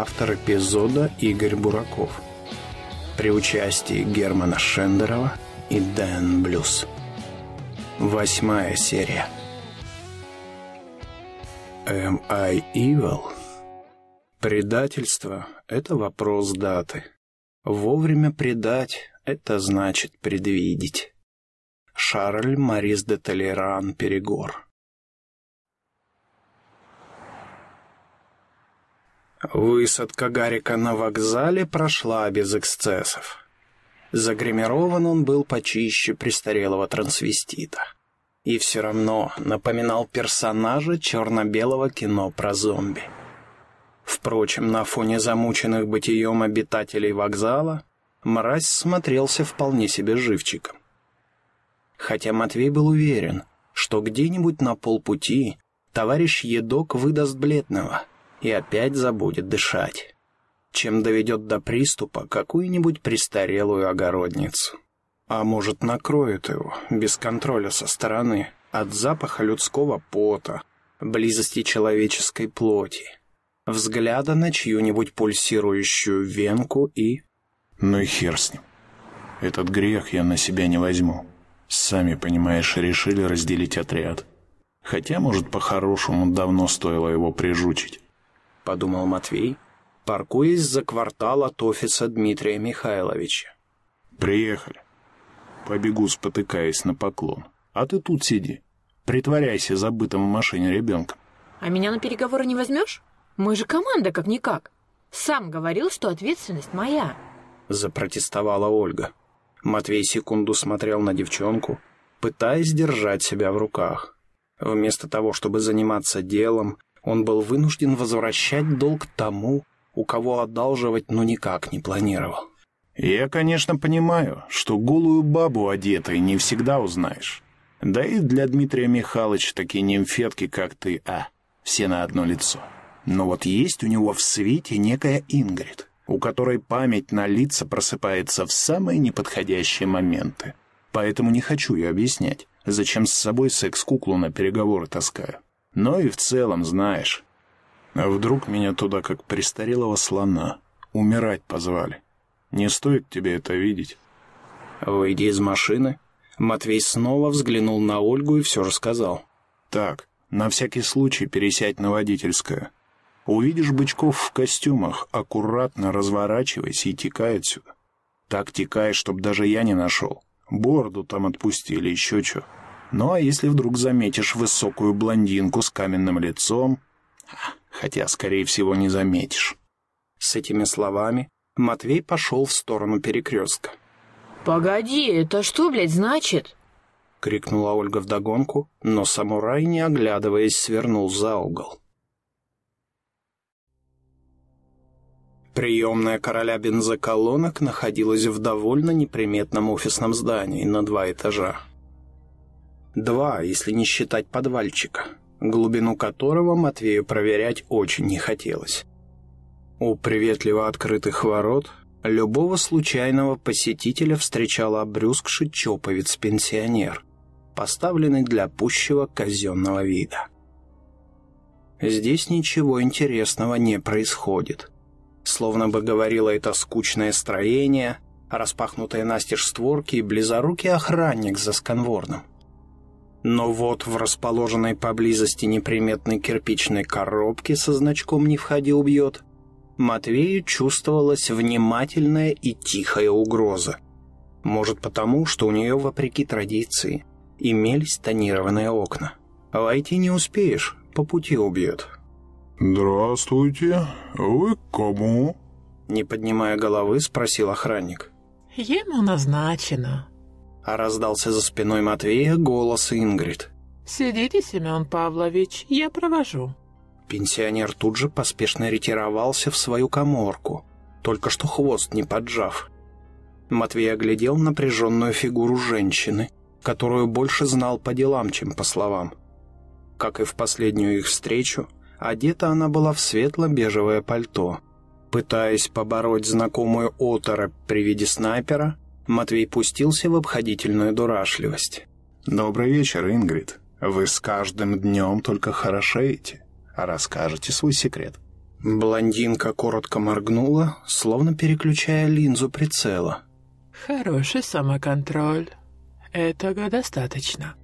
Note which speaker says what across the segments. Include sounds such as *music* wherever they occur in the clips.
Speaker 1: автор эпизода Игорь Бураков. При участии Германа Шендерова и Дэн Блюз. Восьмая серия. Am I evil? Предательство — это вопрос даты. Вовремя предать — это значит предвидеть. Шарль Марис де Толеран Перегор Высадка Гарика на вокзале прошла без эксцессов. Загримирован он был почище престарелого трансвестита. И все равно напоминал персонажа черно-белого кино про зомби. Впрочем, на фоне замученных бытием обитателей вокзала мразь смотрелся вполне себе живчиком. Хотя Матвей был уверен, что где-нибудь на полпути товарищ Едок выдаст бледного — и опять забудет дышать, чем доведет до приступа какую-нибудь престарелую огородницу. А может, накроет его, без контроля со стороны, от запаха людского пота, близости человеческой плоти, взгляда на чью-нибудь пульсирующую венку и...
Speaker 2: Ну и хер с ним. Этот грех я на себя не возьму. Сами, понимаешь, решили разделить отряд. Хотя, может, по-хорошему давно стоило его прижучить.
Speaker 1: — подумал Матвей, паркуясь за квартал от офиса Дмитрия Михайловича.
Speaker 2: «Приехали. Побегу, спотыкаясь на поклон. А ты тут сиди. Притворяйся забытым в машине ребенком».
Speaker 3: «А меня на переговоры не возьмешь? Мы же команда, как-никак. Сам говорил, что ответственность моя».
Speaker 1: Запротестовала Ольга. Матвей секунду смотрел на девчонку, пытаясь держать себя в руках. Вместо того, чтобы заниматься делом, он был вынужден возвращать долг тому, у кого одалживать ну никак не планировал.
Speaker 2: «Я, конечно, понимаю, что голую бабу одетой не всегда узнаешь. Да и для Дмитрия Михайловича такие нимфетки, как ты, а, все на одно лицо. Но вот есть у него в свете некая Ингрид, у которой память на лица просыпается в самые неподходящие моменты. Поэтому не хочу я объяснять, зачем с собой секс-куклу на переговоры таскаю. Но и в целом, знаешь. А вдруг меня туда, как престарелого слона, умирать позвали? Не стоит тебе это видеть.
Speaker 1: Выйди из машины. Матвей снова взглянул на Ольгу и все рассказал.
Speaker 2: Так, на всякий случай пересядь на водительское. Увидишь бычков в костюмах, аккуратно разворачивайся и текай отсюда. Так текай, чтоб даже я не нашел. Бороду там отпустили, еще что. Ну а если вдруг заметишь высокую блондинку с каменным лицом... Хотя, скорее всего, не заметишь.
Speaker 1: С этими словами Матвей пошел в сторону перекрестка.
Speaker 3: «Погоди, это что, блядь, значит?»
Speaker 1: — крикнула Ольга вдогонку, но самурай, не оглядываясь, свернул за угол. Приемная короля бензоколонок находилась в довольно неприметном офисном здании на два этажа. Два, если не считать подвальчика, глубину которого Матвею проверять очень не хотелось. У приветливо открытых ворот любого случайного посетителя встречал обрюзгший чоповец-пенсионер, поставленный для пущего казенного вида. Здесь ничего интересного не происходит. Словно бы говорило это скучное строение, распахнутые настежь створки и близорукий охранник за сканворным. Но вот в расположенной поблизости неприметной кирпичной коробке со значком «Не входи, убьет» Матвею чувствовалась внимательная и тихая угроза. Может потому, что у нее, вопреки традиции, имелись тонированные окна. Войти не успеешь, по пути убьет.
Speaker 2: «Здравствуйте, вы к кому?»
Speaker 1: Не поднимая головы, спросил охранник.
Speaker 4: «Ему назначено»,
Speaker 1: а раздался за спиной Матвея голос Ингрид.
Speaker 4: «Сидите, Семен Павлович, я провожу».
Speaker 1: Пенсионер тут же поспешно ретировался в свою коморку, только что хвост не поджав. Матвей оглядел напряженную фигуру женщины, которую больше знал по делам, чем по словам. Как и в последнюю их встречу, одета она была в светло-бежевое пальто. Пытаясь побороть знакомую оторопь при виде снайпера, Матвей пустился в обходительную дурашливость.
Speaker 2: «Добрый вечер, Ингрид. Вы с каждым днем только хорошеете. А расскажете свой секрет?»
Speaker 5: Блондинка коротко моргнула, словно переключая линзу прицела.
Speaker 6: Хороший самоконтроль. Этого достаточно.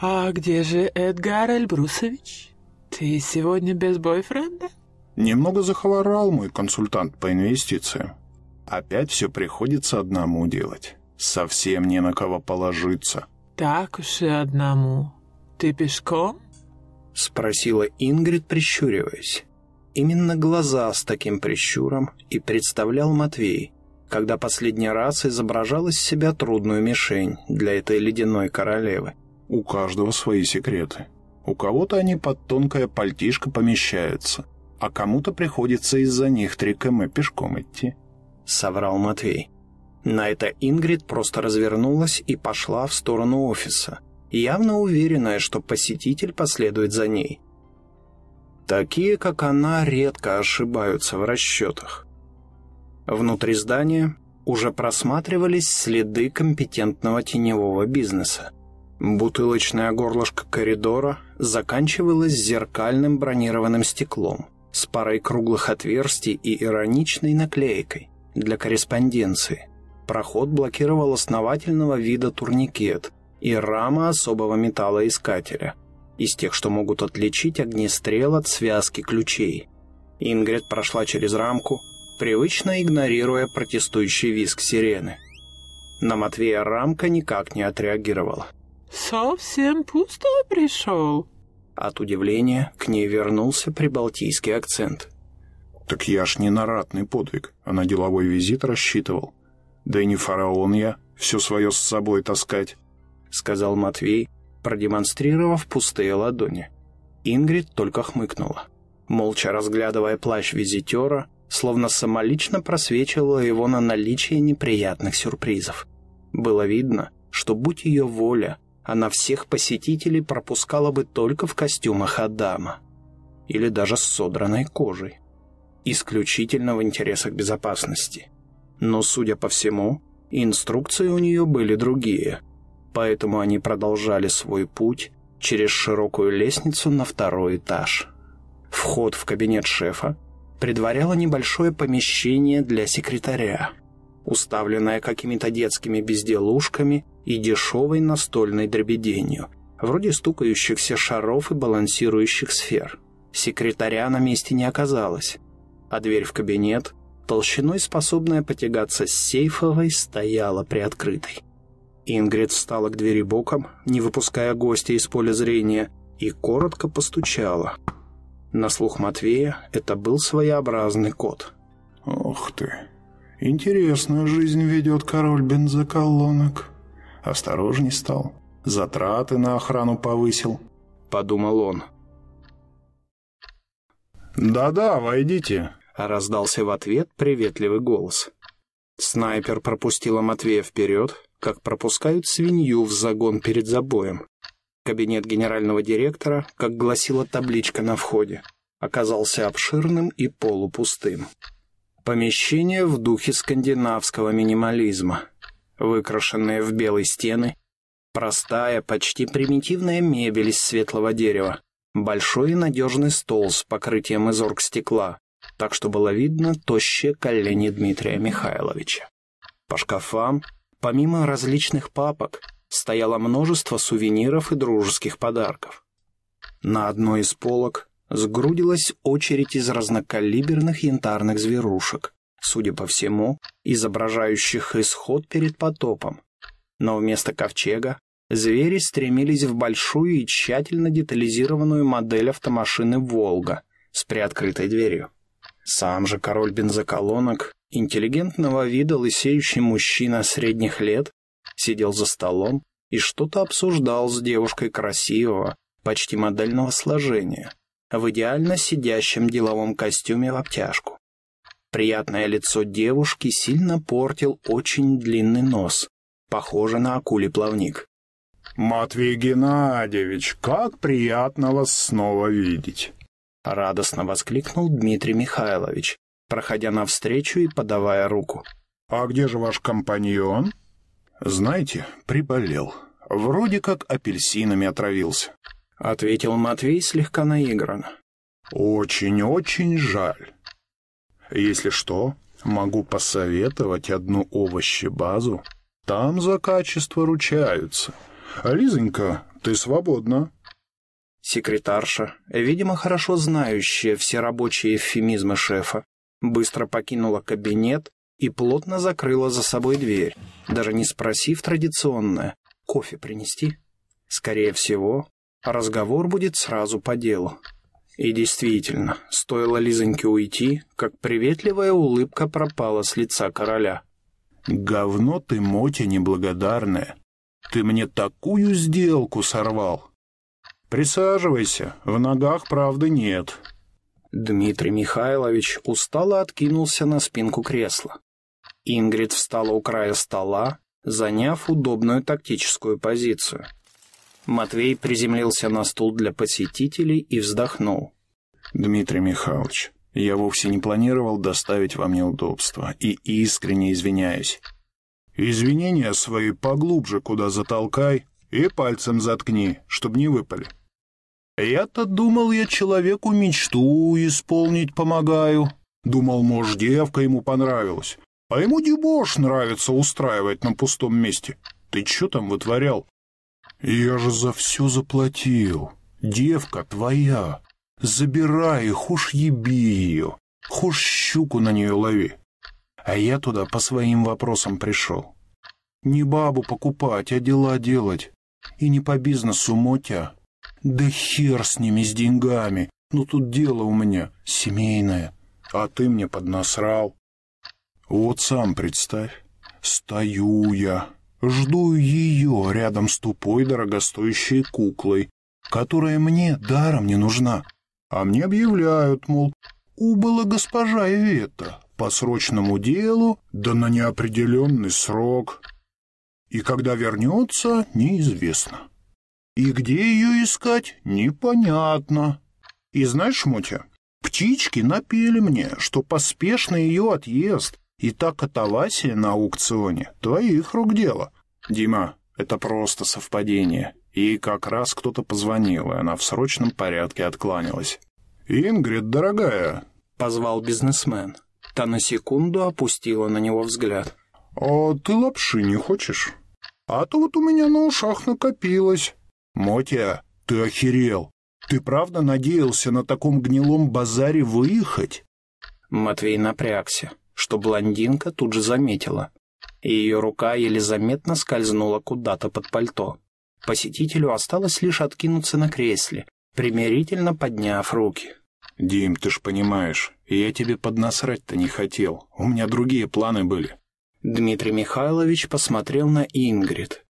Speaker 6: А где же Эдгар Эльбрусович? Ты сегодня без бойфренда?
Speaker 1: Немного захворал мой консультант по инвестициям. Опять все приходится одному делать. Совсем не на кого положиться.
Speaker 6: Так уж и одному. Ты пешком?
Speaker 5: Спросила Ингрид, прищуриваясь. Именно глаза с таким прищуром и представлял Матвей, когда последний раз изображал из себя трудную мишень для этой ледяной королевы.
Speaker 1: У каждого свои секреты. У кого-то они под тонкое пальтишко помещаются, а кому-то приходится из-за них три км пешком идти.
Speaker 5: Соврал Матвей. На это Ингрид просто развернулась и пошла в сторону офиса, явно уверенная, что посетитель последует за ней. Такие, как она, редко ошибаются в расчетах. Внутри здания уже просматривались следы компетентного теневого бизнеса. Бутылочное горлышко коридора заканчивалось зеркальным бронированным стеклом с парой круглых отверстий и ироничной наклейкой для корреспонденции. Проход блокировал основательного вида турникет и рама особого металлоискателя, из тех, что могут отличить огнестрел от связки ключей. Ингрид прошла через рамку, привычно игнорируя протестующий визг сирены. На Матвея рамка никак не отреагировала.
Speaker 6: Совсем пусто пришел?
Speaker 5: От удивления к ней вернулся прибалтийский акцент.
Speaker 1: «Так я ж не на ратный подвиг, а на деловой визит рассчитывал. Да и не фараон я, все свое с собой таскать», — сказал Матвей, продемонстрировав пустые ладони. Ингрид только хмыкнула, молча разглядывая плащ визитера, словно самолично просвечивала его на наличие неприятных сюрпризов. Было видно, что, будь ее воля, она всех посетителей пропускала бы только в костюмах Адама. Или даже с содранной кожей. Исключительно в интересах безопасности. Но, судя по всему, инструкции у нее были другие. Поэтому они продолжали свой путь через широкую лестницу на второй этаж. Вход в кабинет шефа предваряло небольшое помещение для секретаря, уставленное какими-то детскими безделушками и дешевой настольной дребеденью, вроде стукающихся шаров и балансирующих сфер. Секретаря на месте не оказалось, а дверь в кабинет, толщиной способная потягаться с сейфовой, стояла приоткрытой. Ингрид встала к двери боком, не выпуская гостя из поля зрения, и коротко постучала. На слух Матвея это был своеобразный кот. «Ох ты! Интересную жизнь ведет король бензоколонок!» Осторожней стал. Затраты на охрану повысил. Подумал он. «Да-да, войдите», — раздался в ответ приветливый голос. Снайпер пропустила Матвея вперед, как пропускают свинью в загон перед забоем. Кабинет генерального директора, как гласила табличка на входе, оказался обширным и полупустым. Помещение в духе скандинавского минимализма — выкрашенные в белые стены, простая, почти примитивная мебель из светлого дерева, большой и надежный стол с покрытием из оргстекла, так что было видно тощие колени Дмитрия Михайловича. По шкафам, помимо различных папок, стояло множество сувениров и дружеских подарков. На одной из полок сгрудилась очередь из разнокалиберных янтарных зверушек, судя по всему, изображающих исход перед потопом. Но вместо ковчега звери стремились в большую и тщательно детализированную модель автомашины «Волга» с приоткрытой дверью. Сам же король бензоколонок, интеллигентного вида лысеющий мужчина средних лет, сидел за столом и что-то обсуждал с девушкой красивого, почти модельного сложения, в идеально сидящем деловом костюме в обтяжку. Приятное лицо девушки сильно портил очень длинный нос, похожий на акулий плавник. «Матвей Геннадьевич, как приятно вас снова видеть!» Радостно воскликнул Дмитрий Михайлович, проходя навстречу и подавая руку. «А где же ваш компаньон?» «Знаете, приболел. Вроде как апельсинами отравился», — ответил Матвей слегка наигранно. «Очень-очень жаль. Если что, могу посоветовать одну овощебазу. Там за качество ручаются. А Лизонька, ты свободна.
Speaker 7: Секретарша, видимо, хорошо знающая все рабочие эвфемизмы шефа, быстро покинула кабинет и плотно закрыла за собой дверь, даже не спросив традиционное «кофе принести?». Скорее всего, разговор будет сразу по делу. И действительно, стоило Лизоньке уйти, как приветливая улыбка пропала с лица короля.
Speaker 1: «Говно ты, Мотя, неблагодарная! Ты мне такую сделку сорвал! «Присаживайся, в ногах правды нет».
Speaker 7: Дмитрий Михайлович устало откинулся на спинку кресла. Ингрид встала у края стола, заняв удобную тактическую позицию. Матвей приземлился на стул для посетителей и вздохнул.
Speaker 1: «Дмитрий Михайлович, я вовсе не планировал доставить вам неудобства и искренне извиняюсь. Извинения свои поглубже куда затолкай и пальцем заткни, чтобы не выпали. Я-то думал, я человеку мечту исполнить помогаю. Думал, может, девка ему понравилась. А ему дебош нравится устраивать на пустом месте. Ты что там вытворял? Я же за все заплатил. Девка твоя. Забирай, хошь еби ее. Хошь щуку на нее лови. А я туда по своим вопросам пришел. Не бабу покупать, а дела делать. И не по бизнесу, Мотя. Да хер с ними, с деньгами. Ну тут дело у меня семейное. А ты мне поднасрал. Вот сам представь. Стою я, жду ее рядом с тупой дорогостоящей куклой, которая мне даром не нужна. А мне объявляют, мол, убыла госпожа Ивета по срочному делу, да на неопределенный срок. И когда вернется, неизвестно. И где ее искать, непонятно. И знаешь, Мотя, птички напели мне, что поспешный ее отъезд и та катавасия на аукционе твоих рук дело. Дима, это просто совпадение. И как раз кто-то позвонил, и она в срочном порядке откланялась. «Ингрид, дорогая!»
Speaker 7: — позвал бизнесмен. Та на секунду опустила на него взгляд.
Speaker 1: «А ты лапши не хочешь? А то вот у меня на ушах накопилось. «Мотя, ты охерел! Ты правда надеялся на таком гнилом базаре выехать?»
Speaker 7: Матвей напрягся, что блондинка тут же заметила, и ее рука еле заметно скользнула куда-то под пальто. Посетителю осталось лишь откинуться на кресле, примирительно подняв руки.
Speaker 1: «Дим, ты ж понимаешь, я тебе поднасрать-то не хотел. У меня другие планы были».
Speaker 7: Дмитрий Михайлович посмотрел на Ингрид,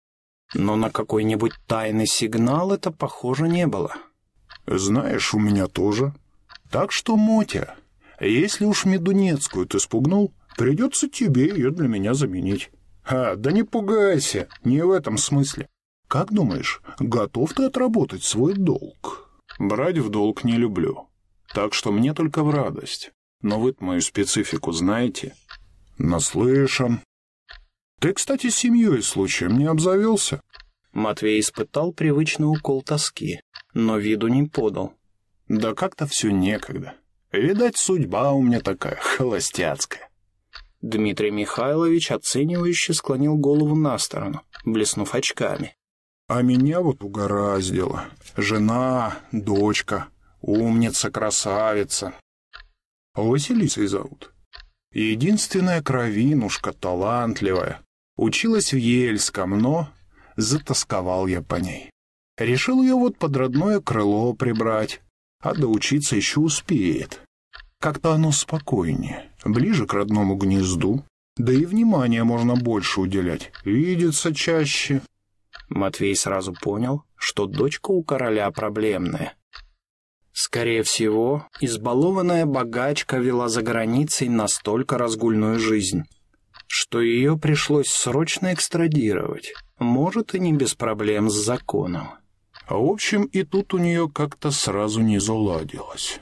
Speaker 7: но на какой-нибудь тайный сигнал это похоже не было.
Speaker 1: «Знаешь, у меня тоже. Так что, Мотя, если уж Медунецкую ты спугнул, придется тебе ее для меня заменить». «А, да не пугайся, не в этом смысле. Как думаешь, готов ты отработать свой долг?» «Брать в долг не люблю, так что мне только в радость. Но вы мою специфику знаете?» «Наслышан. Ты, кстати, семьей случаем не обзавелся?»
Speaker 7: Матвей испытал привычный укол тоски, но виду не подал.
Speaker 1: «Да как-то все некогда. Видать, судьба у меня такая холостяцкая».
Speaker 7: Дмитрий Михайлович оценивающе склонил голову на сторону, блеснув очками.
Speaker 1: «А меня вот угораздило. Жена, дочка, умница, красавица. Василисой зовут. Единственная кровинушка, талантливая. Училась в Ельском, но затасковал я по ней. Решил ее вот под родное крыло прибрать, а доучиться еще успеет. Как-то оно спокойнее, ближе к родному гнезду, да и внимания можно больше уделять, видится чаще.
Speaker 7: Матвей сразу понял, что дочка у короля проблемная. Скорее всего, избалованная богачка вела за границей настолько разгульную жизнь, что ее пришлось срочно экстрадировать, может и не без проблем с законом.
Speaker 1: А в общем, и тут у нее как-то сразу не заладилось.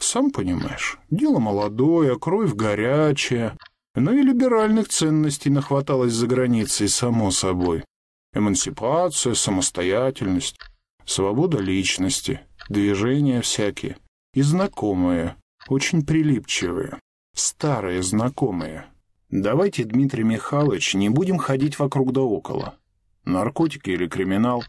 Speaker 1: Сам понимаешь, дело молодое, кровь горячая, но и либеральных ценностей нахваталось за границей, само собой. Эмансипация, самостоятельность, свобода личности, движения всякие и знакомые, очень прилипчивые. старые знакомые. Давайте, Дмитрий Михайлович, не будем ходить вокруг да около. Наркотики или криминал?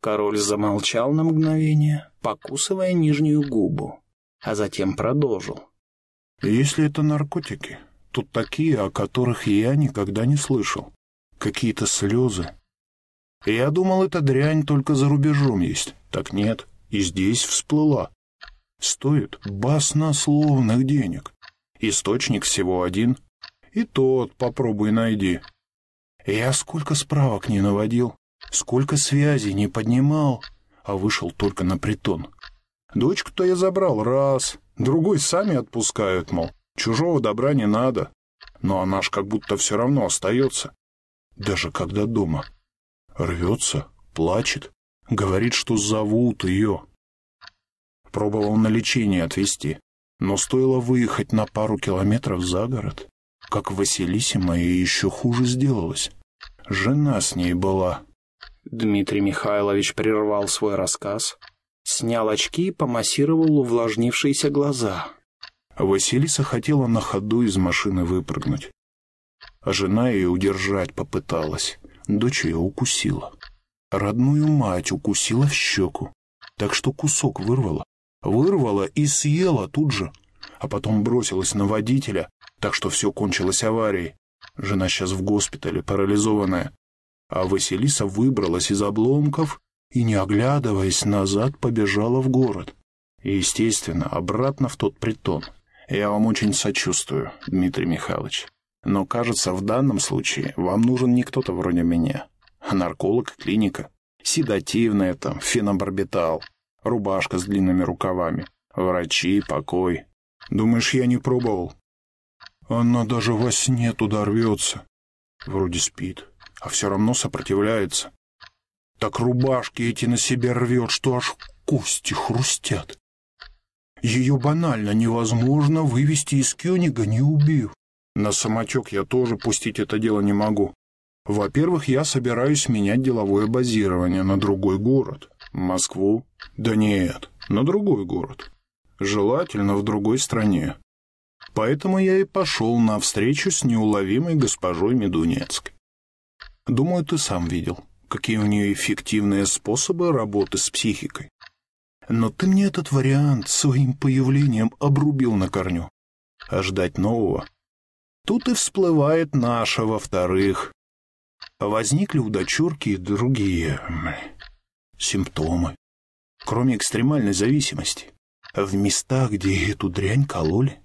Speaker 8: Король замолчал на мгновение, покусывая нижнюю губу, а затем продолжил.
Speaker 1: Если это наркотики, то такие, о которых я никогда не слышал. Какие-то слезы. Я думал, эта дрянь только за рубежом есть. Так нет, и здесь всплыла. Стоит баснословных денег. Источник всего один. И тот попробуй найди. Я сколько справок не наводил, сколько связей не поднимал, а вышел только на притон. Дочку-то я забрал раз, другой сами отпускают, мол, чужого добра не надо. Но она ж как будто все равно остается. Даже когда дома. Рвется, плачет, говорит, что зовут ее. Пробовал на лечение отвезти, но стоило выехать на пару километров за город, как Василисе моей еще хуже сделалось. Жена с ней была.
Speaker 8: Дмитрий Михайлович прервал свой рассказ, снял очки и помассировал увлажнившиеся глаза.
Speaker 1: Василиса хотела на ходу из машины выпрыгнуть. А жена ее удержать попыталась. Дочь ее укусила. Родную мать укусила в щеку, так что кусок вырвала. Вырвала и съела тут же, а потом бросилась на водителя, так что все кончилось аварией. Жена сейчас в госпитале, парализованная. А Василиса выбралась из обломков и, не оглядываясь назад, побежала в город. И, естественно, обратно в тот притон. Я вам очень сочувствую, Дмитрий Михайлович. Но, кажется, в данном случае вам нужен не кто-то вроде меня, нарколог, клиника. Седативная там, фенобарбитал, рубашка с длинными рукавами, врачи, покой. Думаешь, я не пробовал? Она даже во сне туда рвется. Вроде спит, а все равно сопротивляется. Так рубашки эти на себе рвет, что аж кости хрустят. Ее банально невозможно вывести из Кёнига, не убив. На самотек я тоже пустить это дело не могу. Во-первых, я собираюсь менять деловое базирование на другой город. Москву? Да нет, на другой город. Желательно в другой стране. Поэтому я и пошел на встречу с неуловимой госпожой Медунецкой. Думаю, ты сам видел, какие у нее эффективные способы работы с психикой. Но ты мне этот вариант своим появлением обрубил на корню. А ждать нового? Тут и всплывает наше во-вторых. Возникли у дочурки и другие симптомы. Кроме экстремальной зависимости, в местах, где эту дрянь кололи,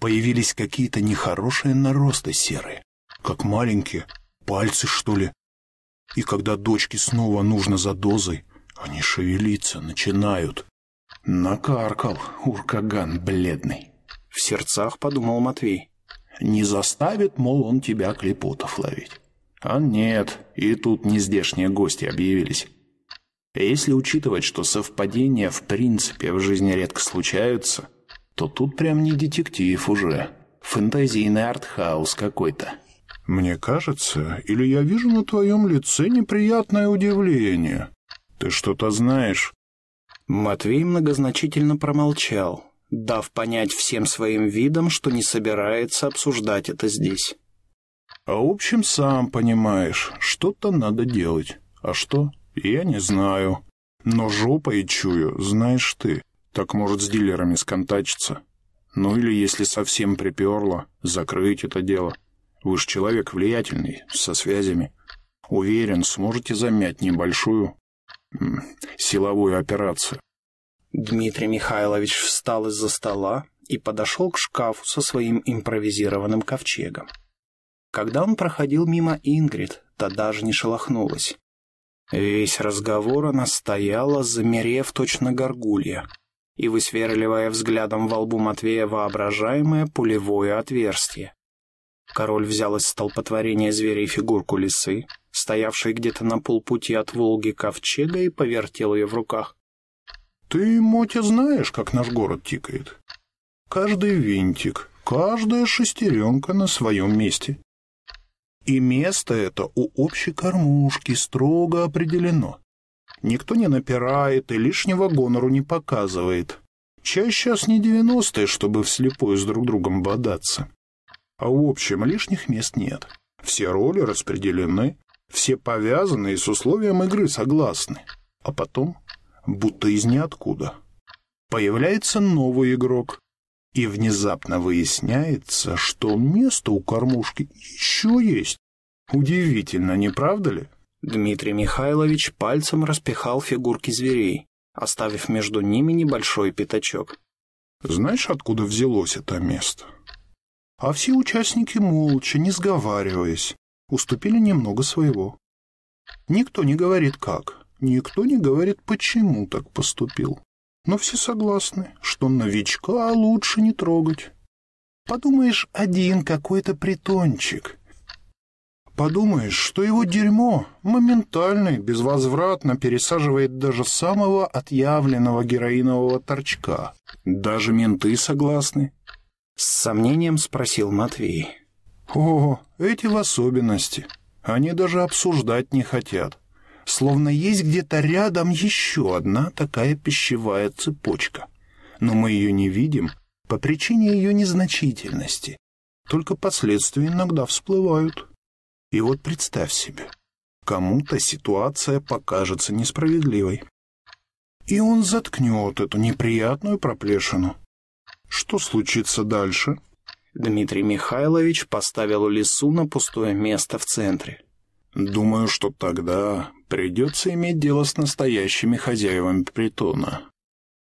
Speaker 1: Появились какие-то нехорошие наросты серые, как маленькие пальцы, что ли. И когда дочке снова нужно за дозой, они шевелиться начинают. Накаркал уркаган бледный.
Speaker 8: В сердцах подумал Матвей.
Speaker 1: Не заставит, мол, он тебя клепотов ловить. А нет, и тут нездешние гости объявились. Если учитывать, что совпадения в принципе в жизни редко случаются, то тут прям не детектив уже. Фэнтезийный артхаус какой-то. Мне кажется, или я вижу на твоем лице неприятное удивление. Ты что-то знаешь?
Speaker 8: Матвей многозначительно промолчал, дав понять всем своим видом, что не собирается обсуждать это здесь.
Speaker 1: А в общем, сам понимаешь, что-то надо делать. А что, я не знаю. Но жопой чую, знаешь ты. Так может с дилерами сконтачиться. Ну или, если совсем приперло, закрыть это дело. Вы же человек влиятельный, со связями. Уверен, сможете замять небольшую силовую операцию.
Speaker 8: Дмитрий Михайлович встал из-за стола и подошел к шкафу со своим импровизированным ковчегом. Когда он проходил мимо Ингрид, та даже не шелохнулась. Весь разговор она стояла, замерев точно горгулья, и высверливая взглядом во лбу Матвея воображаемое пулевое отверстие. Король взял из столпотворения зверя фигурку лисы, стоявшей где-то на полпути от Волги ковчега, и повертел ее в руках.
Speaker 1: «Ты, Мотя, знаешь, как наш город тикает? Каждый винтик, каждая шестеренка на своем месте. И место это у общей кормушки строго определено. Никто не напирает и лишнего гонору не показывает. Чай сейчас не девяностые, чтобы вслепую с друг другом бодаться. А в общем, лишних мест нет. Все роли распределены, все повязаны и с условием игры согласны. А потом, будто из ниоткуда, появляется новый игрок, и внезапно выясняется, что место у кормушки еще есть. Удивительно, не правда ли?
Speaker 9: Дмитрий Михайлович пальцем распихал фигурки зверей, оставив между ними небольшой пятачок.
Speaker 1: Знаешь, откуда взялось это место? А все участники молча, не сговариваясь, уступили немного своего. Никто не говорит как, никто не говорит, почему так поступил. Но все согласны, что новичка лучше не трогать. Подумаешь, один какой-то притончик, Подумаешь, что его дерьмо моментально и безвозвратно пересаживает даже самого отъявленного героинового торчка. Даже менты согласны.
Speaker 9: С сомнением спросил Матвей.
Speaker 1: О, эти в особенности. Они даже обсуждать не хотят. Словно есть где-то рядом еще одна такая пищевая цепочка. Но мы ее не видим по причине ее незначительности. Только последствия иногда всплывают. И вот представь себе, кому-то ситуация покажется несправедливой. И он заткнет эту неприятную проплешину. Что случится дальше?
Speaker 9: Дмитрий Михайлович поставил лесу на пустое место в центре.
Speaker 1: Думаю, что тогда придется иметь дело с настоящими хозяевами притона,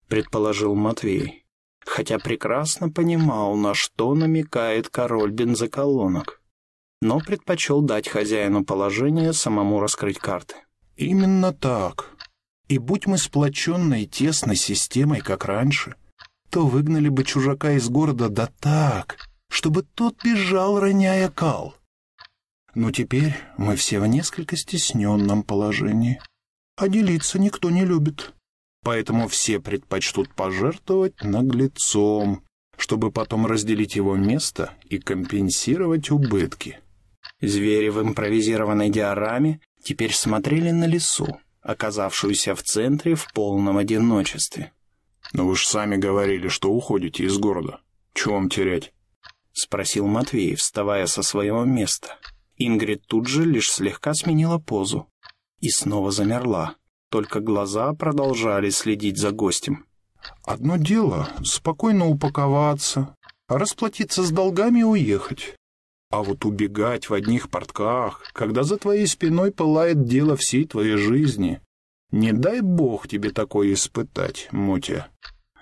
Speaker 9: предположил Матвей, хотя прекрасно понимал, на что намекает король бензоколонок но предпочел дать хозяину положения самому раскрыть карты.
Speaker 1: «Именно так. И будь мы сплоченной тесной системой, как раньше, то выгнали бы чужака из города да так, чтобы тот бежал, роняя кал. Но теперь мы все в несколько стесненном положении, а делиться никто не любит. Поэтому все предпочтут пожертвовать наглецом, чтобы потом разделить его место и компенсировать убытки.
Speaker 9: Звери в импровизированной диораме теперь смотрели на лесу, оказавшуюся в центре в полном одиночестве.
Speaker 1: «Но вы же сами говорили, что уходите из города. Чего вам терять?»
Speaker 9: — спросил Матвей, вставая со своего места. Ингрид тут же лишь слегка сменила позу и снова замерла, только глаза продолжали следить за гостем.
Speaker 1: «Одно дело — спокойно упаковаться, расплатиться с долгами и уехать. А вот убегать в одних портках, когда за твоей спиной пылает дело всей твоей жизни, не дай бог тебе такое испытать, Мотя.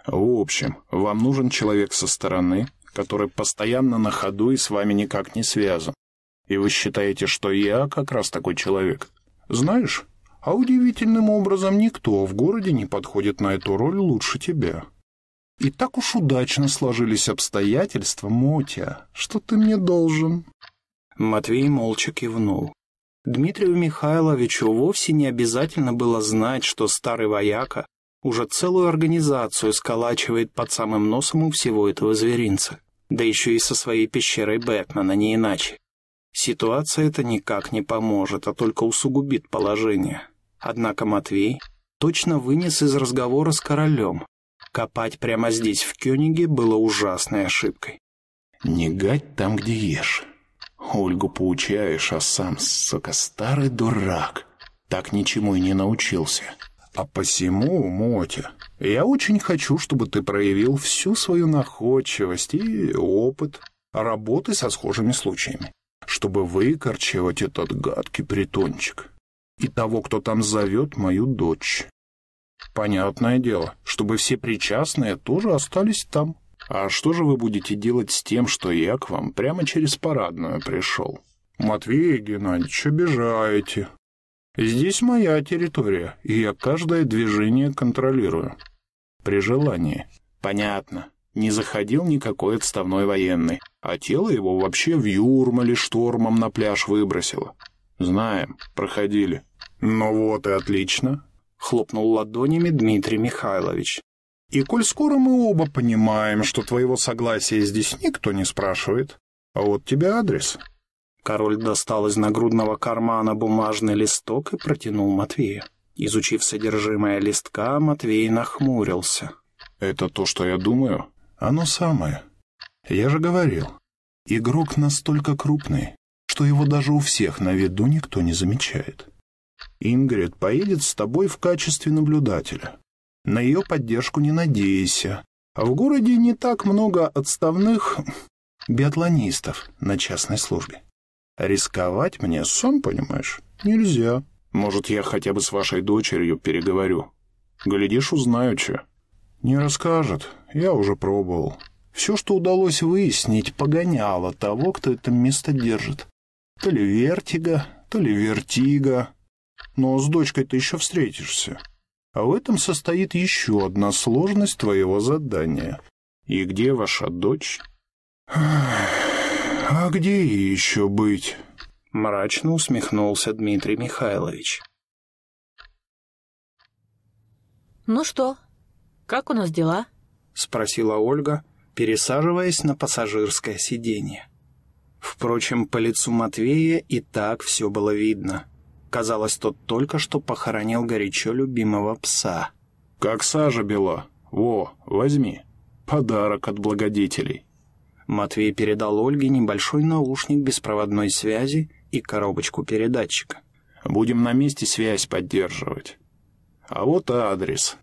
Speaker 1: В общем, вам нужен человек со стороны, который постоянно на ходу и с вами никак не связан. И вы считаете, что я как раз такой человек? Знаешь, а удивительным образом никто в городе не подходит на эту роль лучше тебя. И так уж удачно сложились обстоятельства, Мотя, что ты мне должен.
Speaker 9: Матвей молча кивнул. Дмитрию Михайловичу вовсе не обязательно было знать, что старый вояка уже целую организацию сколачивает под самым носом у всего этого зверинца. Да еще и со своей пещерой Бэтмена, не иначе. Ситуация эта никак не поможет, а только усугубит положение. Однако Матвей точно вынес из разговора с королем, Копать прямо здесь, в Кёниге, было ужасной ошибкой.
Speaker 1: «Не гать там, где ешь. Ольгу поучаешь, а сам, сука, старый дурак. Так ничему и не научился. А посему, Мотя, я очень хочу, чтобы ты проявил всю свою находчивость и опыт работы со схожими случаями, чтобы выкорчевать этот гадкий притончик и того, кто там зовет мою дочь. Понятное дело, чтобы все причастные тоже остались там. А что же вы будете делать с тем, что я к вам прямо через парадную пришел? Матвей Геннадьевич, обижаете. Здесь моя территория, и я каждое движение контролирую. При желании. Понятно. Не заходил никакой отставной военный, а тело его вообще в Юрмале штормом на пляж выбросило. Знаем, проходили. Ну вот и отлично. — хлопнул ладонями Дмитрий Михайлович. «И коль скоро мы оба понимаем, что твоего согласия здесь никто не спрашивает, а вот тебе адрес».
Speaker 9: Король достал из нагрудного кармана бумажный листок и протянул Матвею. Изучив содержимое листка, Матвей нахмурился.
Speaker 1: «Это то, что я думаю? Оно самое. Я же говорил. Игрок настолько крупный, что его даже у всех на виду никто не замечает. Ингрид поедет с тобой в качестве наблюдателя. На ее поддержку не надейся. А в городе не так много отставных биатлонистов на частной службе. Рисковать мне, сам понимаешь, нельзя. Может, я хотя бы с вашей дочерью переговорю. Глядишь, узнаю, что. Не расскажет, я уже пробовал. Все, что удалось выяснить, погоняло того, кто это место держит. То ли вертига, то ли вертига. Но с дочкой ты еще встретишься. А в этом состоит еще одна сложность твоего задания. И где ваша дочь? А где ей еще быть?
Speaker 10: Мрачно усмехнулся Дмитрий Михайлович.
Speaker 3: «Ну что, как у нас дела?»
Speaker 10: — спросила Ольга, пересаживаясь на пассажирское сиденье. Впрочем, по лицу Матвея и так все было видно. Казалось, тот только что похоронил горячо любимого пса.
Speaker 1: «Как сажа бела. Во, возьми. Подарок от благодетелей».
Speaker 10: Матвей передал Ольге небольшой наушник беспроводной связи и коробочку передатчика.
Speaker 1: «Будем на месте связь поддерживать. А вот адрес.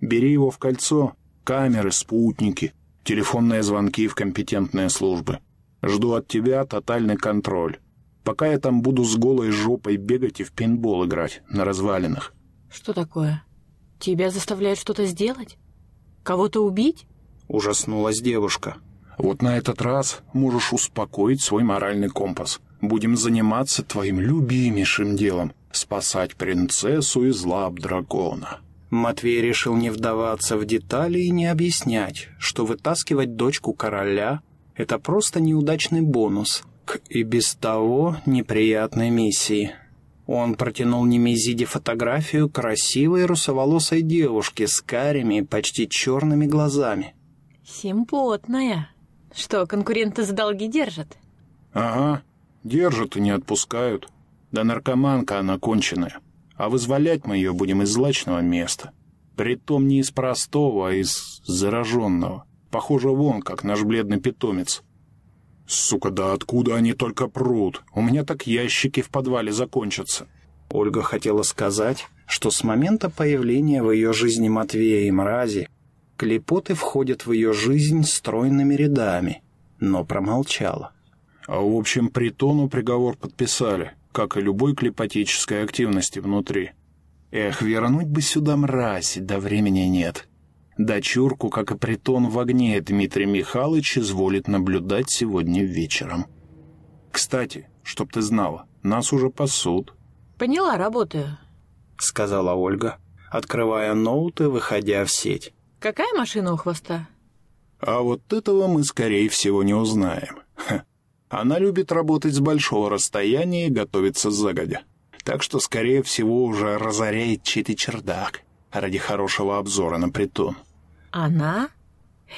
Speaker 1: Бери его в кольцо, камеры, спутники, телефонные звонки в компетентные службы. Жду от тебя тотальный контроль. Пока я там буду с голой жопой бегать и в пейнтбол играть на развалинах.
Speaker 3: Что такое? Тебя заставляют что-то сделать? Кого-то убить?
Speaker 10: Ужаснулась девушка.
Speaker 1: Вот на этот раз можешь успокоить свой моральный компас. Будем заниматься твоим любимейшим делом — спасать принцессу из лап дракона.
Speaker 10: Матвей решил не вдаваться в детали и не объяснять, что вытаскивать дочку короля — это просто неудачный бонус к и без того неприятной миссии. Он протянул Немезиде фотографию красивой русоволосой девушки с карими, почти черными глазами.
Speaker 3: Симпотная. Что, конкуренты за долги держат?
Speaker 1: Ага, держат и не отпускают. Да наркоманка она конченая а вызволять мы ее будем из злачного места. Притом не из простого, а из зараженного. Похоже, вон, как наш бледный питомец. Сука, да откуда они только прут? У меня так ящики в подвале закончатся.
Speaker 10: Ольга хотела сказать, что с момента появления в ее жизни Матвея и Мрази клепоты входят в ее жизнь стройными рядами, но промолчала.
Speaker 1: А в общем, притону приговор подписали как и любой клепатической активности внутри. Эх, вернуть бы сюда мразь, да времени нет. Дочурку, как и притон в огне, Дмитрий Михайлович изволит наблюдать сегодня вечером. Кстати, чтоб ты знала, нас уже пасут.
Speaker 3: Поняла, работаю, —
Speaker 10: сказала Ольга, открывая ноут и выходя в сеть.
Speaker 3: Какая машина у хвоста?
Speaker 1: А вот этого мы, скорее всего, не узнаем. Ха. Она любит работать с большого расстояния и готовиться загодя. Так что, скорее всего, уже разоряет чей-то чердак ради хорошего обзора на притон.
Speaker 3: Она?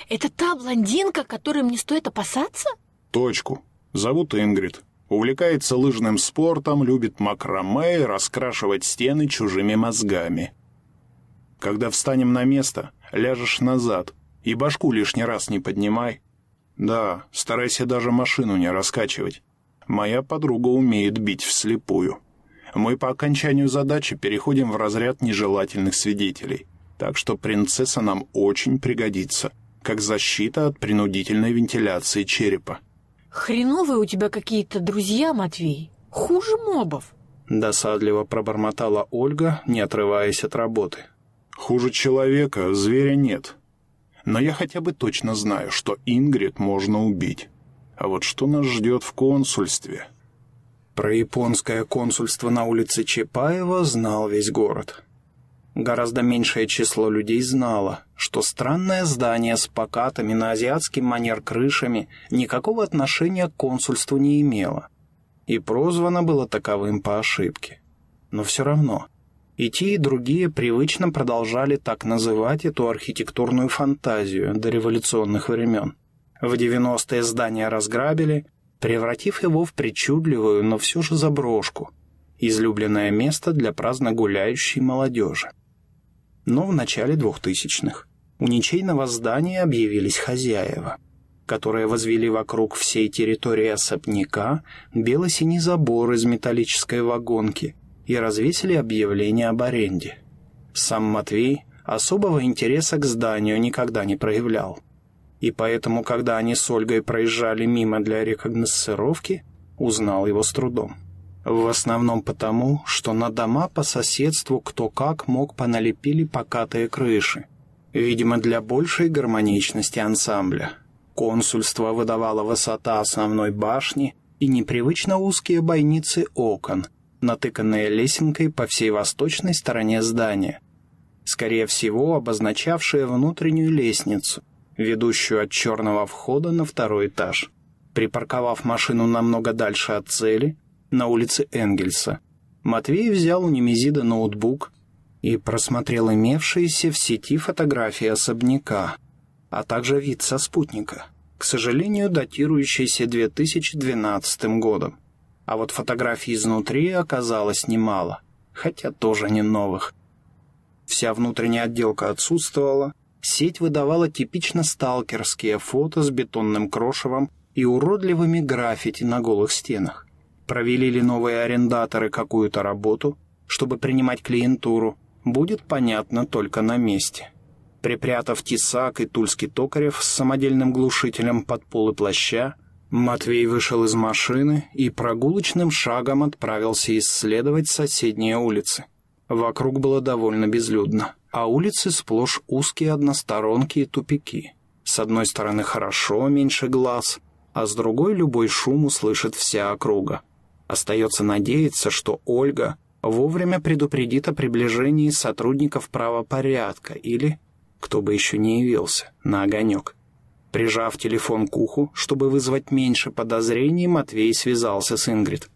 Speaker 3: Это та блондинка, которой мне стоит опасаться?
Speaker 1: Точку. Зовут Ингрид. Увлекается лыжным спортом, любит макраме и раскрашивать стены чужими мозгами. Когда встанем на место, ляжешь назад и башку лишний раз не поднимай, «Да, старайся даже машину не раскачивать. Моя подруга умеет бить вслепую. Мы по окончанию задачи переходим в разряд нежелательных свидетелей, так что принцесса нам очень пригодится, как защита от принудительной вентиляции черепа».
Speaker 3: «Хреновые у тебя какие-то друзья, Матвей. Хуже мобов».
Speaker 10: Досадливо пробормотала Ольга, не отрываясь от работы.
Speaker 1: «Хуже человека зверя нет», но я хотя бы точно знаю, что Ингрид можно убить. А вот что нас ждет в консульстве?
Speaker 10: Про японское консульство на улице Чапаева знал весь город. Гораздо меньшее число людей знало, что странное здание с покатами на азиатский манер крышами никакого отношения к консульству не имело. И прозвано было таковым по ошибке. Но все равно и те, и другие привычно продолжали так называть эту архитектурную фантазию до революционных времен. В 90-е здание разграбили, превратив его в причудливую, но все же заброшку, излюбленное место для праздно гуляющей молодежи. Но в начале 2000-х у ничейного здания объявились хозяева.
Speaker 1: которые возвели вокруг всей территории особняка бело-синий забор из металлической вагонки и развесили объявление об аренде. Сам Матвей особого интереса к зданию никогда не проявлял. И поэтому, когда они с Ольгой проезжали мимо для рекогносцировки, узнал его с трудом. В основном потому, что на дома по соседству кто как мог поналепили покатые крыши. Видимо, для большей гармоничности ансамбля. Консульство выдавало высота основной башни и непривычно узкие бойницы окон, натыканные лесенкой по всей восточной стороне здания, скорее всего, обозначавшие внутреннюю лестницу, ведущую от черного входа на второй этаж. Припарковав машину намного дальше от цели, на улице Энгельса, Матвей взял у Немезида ноутбук и просмотрел имевшиеся в сети фотографии особняка, а также вид со спутника, к сожалению, датирующийся 2012 годом. А вот фотографий изнутри оказалось немало, хотя тоже не новых. Вся внутренняя отделка отсутствовала, сеть выдавала типично сталкерские фото с бетонным крошевом и уродливыми граффити на голых стенах. Провели ли новые арендаторы какую-то работу, чтобы принимать клиентуру, будет понятно только на месте. Припрятав тесак и тульский токарев с самодельным глушителем под полы плаща, Матвей вышел из машины и прогулочным шагом отправился исследовать соседние улицы. Вокруг было довольно безлюдно, а улицы сплошь узкие односторонки и тупики. С одной стороны хорошо, меньше глаз, а с другой любой шум услышит вся округа. Остается надеяться, что Ольга вовремя предупредит о приближении сотрудников правопорядка или, кто бы еще не явился, на огонек. Прижав телефон к уху, чтобы вызвать меньше подозрений, Матвей связался с Ингрид.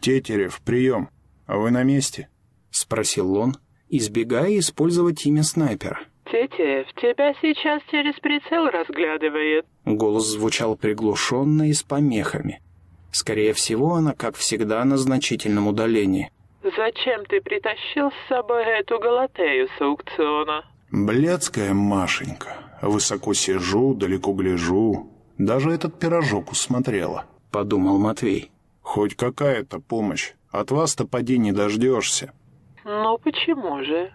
Speaker 2: «Тетерев, прием. А вы на месте?»
Speaker 1: — спросил он, избегая использовать имя снайпера.
Speaker 4: Тетерев, тебя сейчас через прицел разглядывает.
Speaker 1: Голос звучал приглушенно и с помехами. Скорее всего, она, как всегда, на значительном удалении.
Speaker 4: Зачем ты притащил с собой эту галатею с аукциона?
Speaker 2: Блядская Машенька. Высоко сижу, далеко гляжу. Даже этот пирожок усмотрела.
Speaker 1: Подумал Матвей.
Speaker 2: Хоть какая-то помощь. От вас-то поди не дождешься.
Speaker 4: Ну почему же?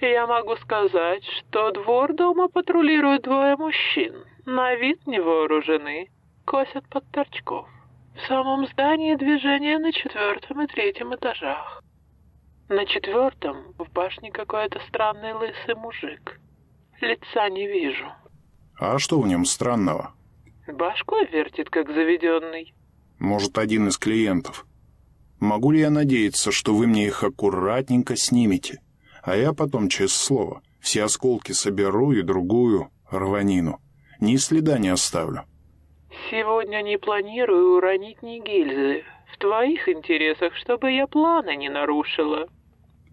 Speaker 4: Я могу сказать, что двор дома патрулируют двое мужчин. На вид не вооружены. Косят под торчков. В самом здании движение на четвертом и третьем этажах. На четвертом в башне какой-то странный лысый мужик. Лица не вижу.
Speaker 2: А что в нем странного?
Speaker 4: Башкой вертит, как заведенный.
Speaker 2: Может, один из клиентов. Могу ли я надеяться, что вы мне их аккуратненько снимете, а я потом, честное слово, все осколки соберу и другую рванину. Ни следа не оставлю.
Speaker 4: Сегодня не планирую уронить ни гильзы. В твоих интересах, чтобы я планы не нарушила.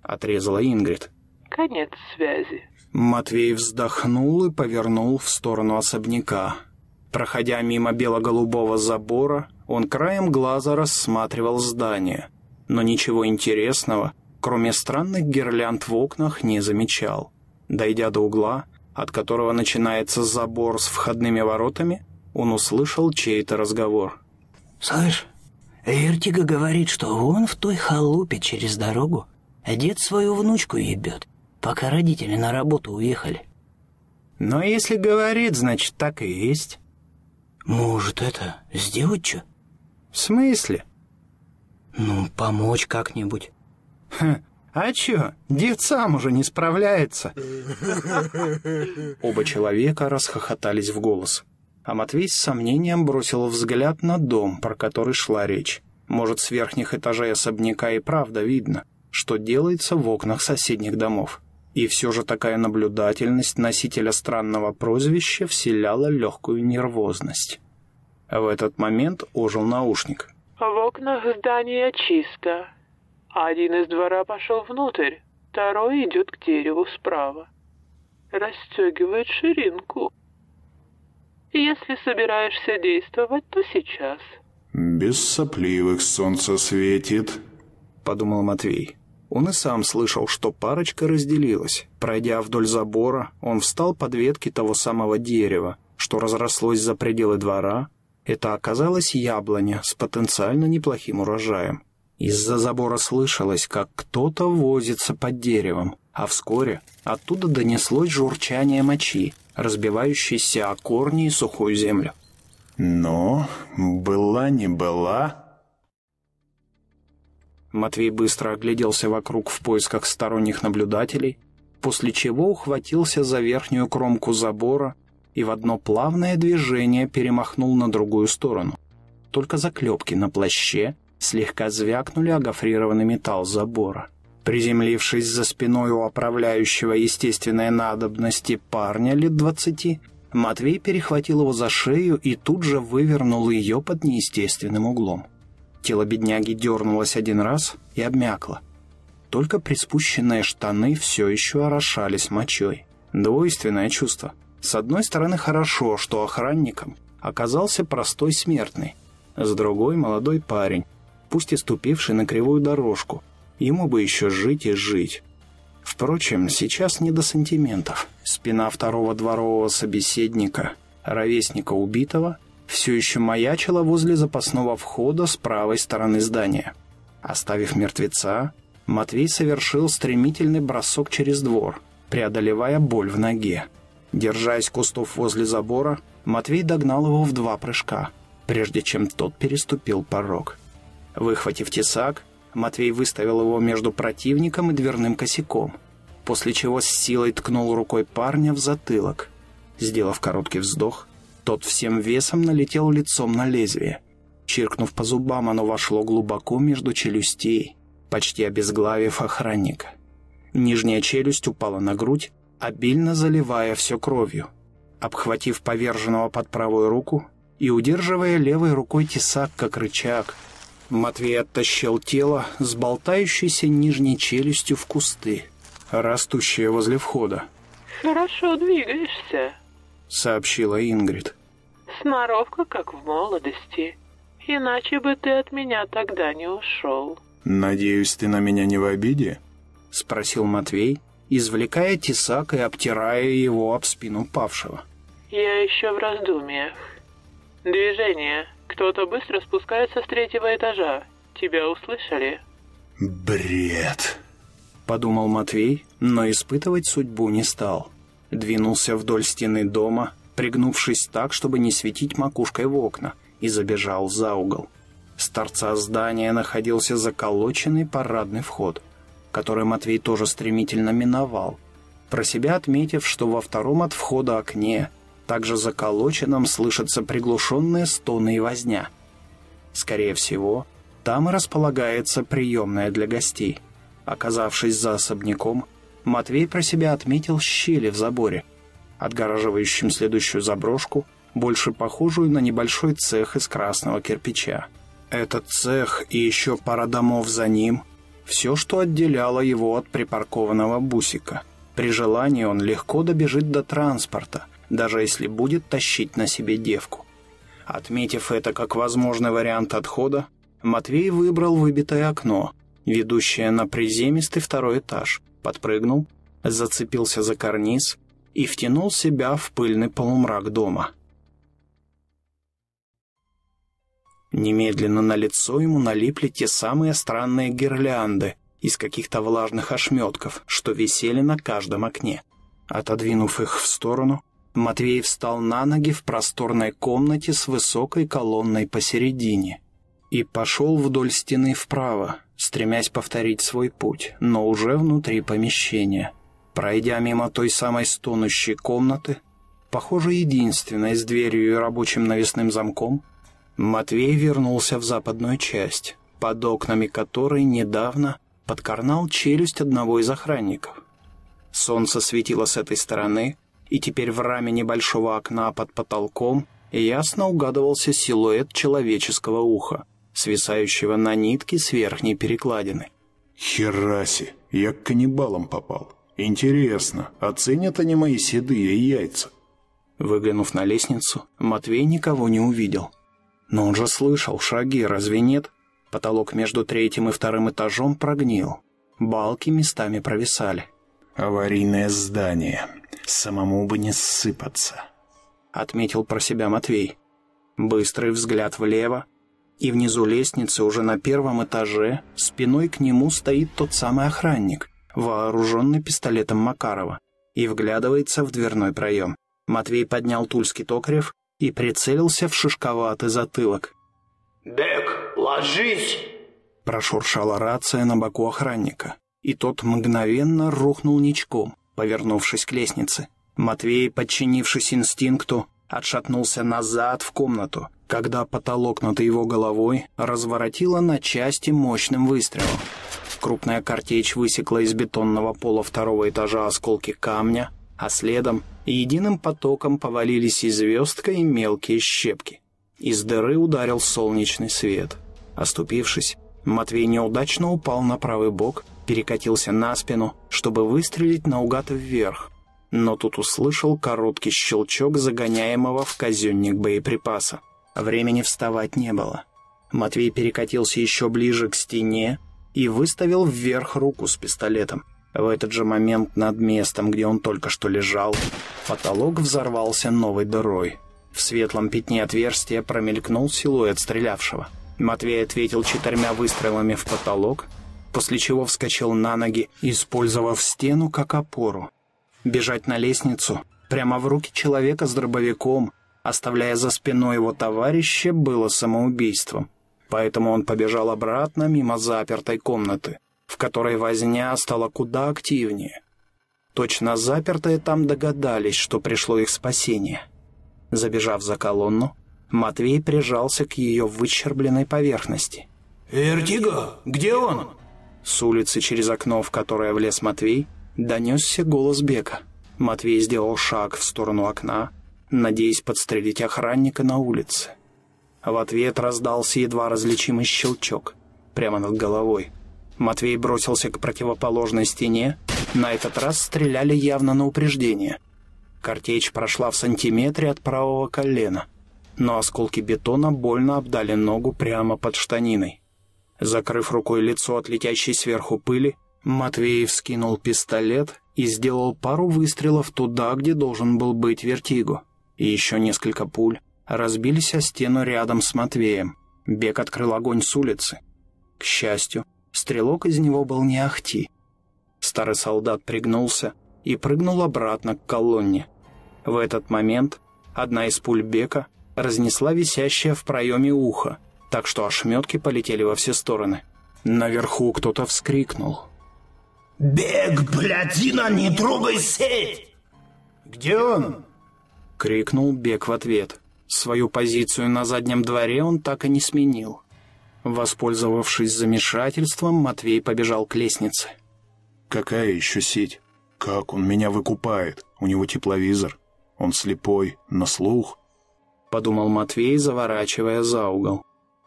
Speaker 1: Отрезала Ингрид.
Speaker 4: Конец связи.
Speaker 1: Матвей вздохнул и повернул в сторону особняка. Проходя мимо бело-голубого забора, он краем глаза рассматривал здание, но ничего интересного, кроме странных гирлянд в окнах, не замечал. Дойдя до угла, от которого начинается забор с входными воротами, он услышал чей-то разговор.
Speaker 11: «Слышь, Вертига говорит, что вон в той халупе через дорогу дед свою внучку ебет, пока родители на работу уехали».
Speaker 1: «Но если говорит, значит, так и есть».
Speaker 11: «Может, это, сделать что?»
Speaker 1: «В смысле?»
Speaker 11: «Ну, помочь как-нибудь».
Speaker 1: «Ха, а чё, дед сам уже не справляется?» Оба человека расхохотались в голос. А Матвей с сомнением бросил взгляд на дом, про который шла речь. Может, с верхних этажей особняка и правда видно, что делается в окнах соседних домов. И все же такая наблюдательность носителя странного прозвища вселяла легкую нервозность. В этот момент ожил наушник.
Speaker 4: В окнах здания чисто. Один из двора пошел внутрь, второй идет к дереву справа. Расстегивает ширинку. Если собираешься действовать, то сейчас.
Speaker 2: «Без сопливых солнце светит», —
Speaker 1: подумал Матвей. Он и сам слышал, что парочка разделилась. Пройдя вдоль забора, он встал под ветки того самого дерева, что разрослось за пределы двора, это оказалась яблоня с потенциально неплохим урожаем. Из-за забора слышалось, как кто-то возится под деревом, а вскоре оттуда донеслось журчание мочи, разбивающейся о корни и сухую землю.
Speaker 2: Но была не была.
Speaker 1: Матвей быстро огляделся вокруг в поисках сторонних наблюдателей, после чего ухватился за верхнюю кромку забора и в одно плавное движение перемахнул на другую сторону. Только заклепки на плаще слегка звякнули о гофрированный металл забора. Приземлившись за спиной у оправляющего естественной надобности парня лет двадцати, Матвей перехватил его за шею и тут же вывернул ее под неестественным углом. Тело бедняги дернулось один раз и обмякло. Только приспущенные штаны все еще орошались мочой. Двойственное чувство. С одной стороны, хорошо, что охранником оказался простой смертный. С другой — молодой парень, пусть и ступивший на кривую дорожку. Ему бы еще жить и жить. Впрочем, сейчас не до сантиментов. Спина второго дворового собеседника, ровесника убитого, все еще маячила возле запасного входа с правой стороны здания. Оставив мертвеца, Матвей совершил стремительный бросок через двор, преодолевая боль в ноге. Держась кустов возле забора, Матвей догнал его в два прыжка, прежде чем тот переступил порог. Выхватив тесак, Матвей выставил его между противником и дверным косяком, после чего с силой ткнул рукой парня в затылок. Сделав короткий вздох, тот всем весом налетел лицом на лезвие. Чиркнув по зубам, оно вошло глубоко между челюстей, почти обезглавив охранника. Нижняя челюсть упала на грудь, обильно заливая все кровью. Обхватив поверженного под правую руку и удерживая левой рукой тесак, как рычаг, Матвей оттащил тело с болтающейся нижней челюстью в кусты, растущие возле входа.
Speaker 4: «Хорошо двигаешься», —
Speaker 1: сообщила Ингрид.
Speaker 4: «Сноровка, как в молодости. Иначе бы ты от меня тогда не ушел».
Speaker 2: «Надеюсь, ты на меня не в обиде?»
Speaker 1: — спросил Матвей, извлекая тесак и обтирая его об спину павшего.
Speaker 4: «Я еще в раздумьях. Движение. Кто-то быстро спускается с третьего этажа. Тебя услышали?»
Speaker 2: «Бред!»
Speaker 1: — подумал Матвей, но испытывать судьбу не стал. Двинулся вдоль стены дома, пригнувшись так, чтобы не светить макушкой в окна, и забежал за угол. С торца здания находился заколоченный парадный вход, который Матвей тоже стремительно миновал, про себя отметив, что во втором от входа окне также заколоченном слышатся приглушенные стоны и возня. Скорее всего, там и располагается приемная для гостей. Оказавшись за особняком, Матвей про себя отметил щели в заборе, отгораживающим следующую заброшку, больше похожую на небольшой цех из красного кирпича. Этот цех и еще пара домов за ним – все, что отделяло его от припаркованного бусика. При желании он легко добежит до транспорта – даже если будет тащить на себе девку. Отметив это как возможный вариант отхода, Матвей выбрал выбитое окно, ведущее на приземистый второй этаж, подпрыгнул, зацепился за карниз и втянул себя в пыльный полумрак дома. Немедленно на лицо ему налипли те самые странные гирлянды из каких-то влажных ошметков, что висели на каждом окне. Отодвинув их в сторону, Матвей встал на ноги в просторной комнате с высокой колонной посередине и пошел вдоль стены вправо, стремясь повторить свой путь, но уже внутри помещения. Пройдя мимо той самой стонущей комнаты, похоже, единственной с дверью и рабочим навесным замком, Матвей вернулся в западную часть, под окнами которой недавно подкорнал челюсть одного из охранников. Солнце светило с этой стороны, и теперь в раме небольшого окна под потолком ясно угадывался силуэт человеческого уха, свисающего на нитке с верхней перекладины.
Speaker 2: «Хераси, я к каннибалам попал. Интересно, оценят они мои седые яйца?»
Speaker 1: Выглянув на лестницу, Матвей никого не увидел. Но он же слышал шаги, разве нет? Потолок между третьим и вторым этажом прогнил. Балки местами провисали.
Speaker 2: «Аварийное здание», Самому бы не ссыпаться.
Speaker 1: — отметил про себя Матвей. Быстрый взгляд влево, и внизу лестницы, уже на первом этаже, спиной к нему стоит тот самый охранник, вооруженный пистолетом Макарова, и вглядывается в дверной проем. Матвей поднял тульский токарев и прицелился в шишковатый затылок.
Speaker 11: «Бек, ложись!»
Speaker 1: Прошуршала рация на боку охранника, и тот мгновенно рухнул ничком, повернувшись к лестнице. Матвей, подчинившись инстинкту, отшатнулся назад в комнату, когда потолок над его головой разворотило на части мощным выстрелом. Крупная картечь высекла из бетонного пола второго этажа осколки камня, а следом единым потоком повалились и звездка, и мелкие щепки. Из дыры ударил солнечный свет. Оступившись, Матвей неудачно упал на правый бок, перекатился на спину, чтобы выстрелить наугад вверх, но тут услышал короткий щелчок загоняемого в казенник боеприпаса. Времени вставать не было. Матвей перекатился еще ближе к стене и выставил вверх руку с пистолетом. В этот же момент над местом, где он только что лежал, потолок взорвался новой дырой. В светлом пятне отверстия промелькнул силуэт стрелявшего. Матвей ответил четырьмя выстрелами в потолок, после чего вскочил на ноги, использовав стену как опору. Бежать на лестницу, прямо в руки человека с дробовиком, оставляя за спиной его товарища, было самоубийством. Поэтому он побежал обратно мимо запертой комнаты, в которой возня стала куда активнее. Точно запертые там догадались, что пришло их спасение. Забежав за колонну, Матвей прижался к ее выщербленной поверхности.
Speaker 11: «Вертиго, где он?»
Speaker 1: С улицы через окно, в которое влез Матвей, Донесся голос Бека. Матвей сделал шаг в сторону окна, надеясь подстрелить охранника на улице. В ответ раздался едва различимый щелчок прямо над головой. Матвей бросился к противоположной стене. На этот раз стреляли явно на упреждение. Картечь прошла в сантиметре от правого колена, но осколки бетона больно обдали ногу прямо под штаниной. Закрыв рукой лицо от летящей сверху пыли, Матвей вскинул пистолет и сделал пару выстрелов туда, где должен был быть вертиго. И еще несколько пуль разбились о стену рядом с Матвеем. Бег открыл огонь с улицы. К счастью, стрелок из него был не ахти. Старый солдат пригнулся и прыгнул обратно к колонне. В этот момент одна из пуль Бека разнесла висящее в проеме ухо, так что ошметки полетели во все стороны. Наверху кто-то вскрикнул.
Speaker 11: «Бег, блядина, не трогай сеть!»
Speaker 1: «Где он?» — крикнул Бег в ответ. Свою позицию на заднем дворе он так и не сменил. Воспользовавшись замешательством, Матвей побежал к лестнице.
Speaker 2: «Какая еще сеть? Как он меня выкупает? У него тепловизор. Он слепой, на слух».
Speaker 1: Подумал Матвей, заворачивая за угол.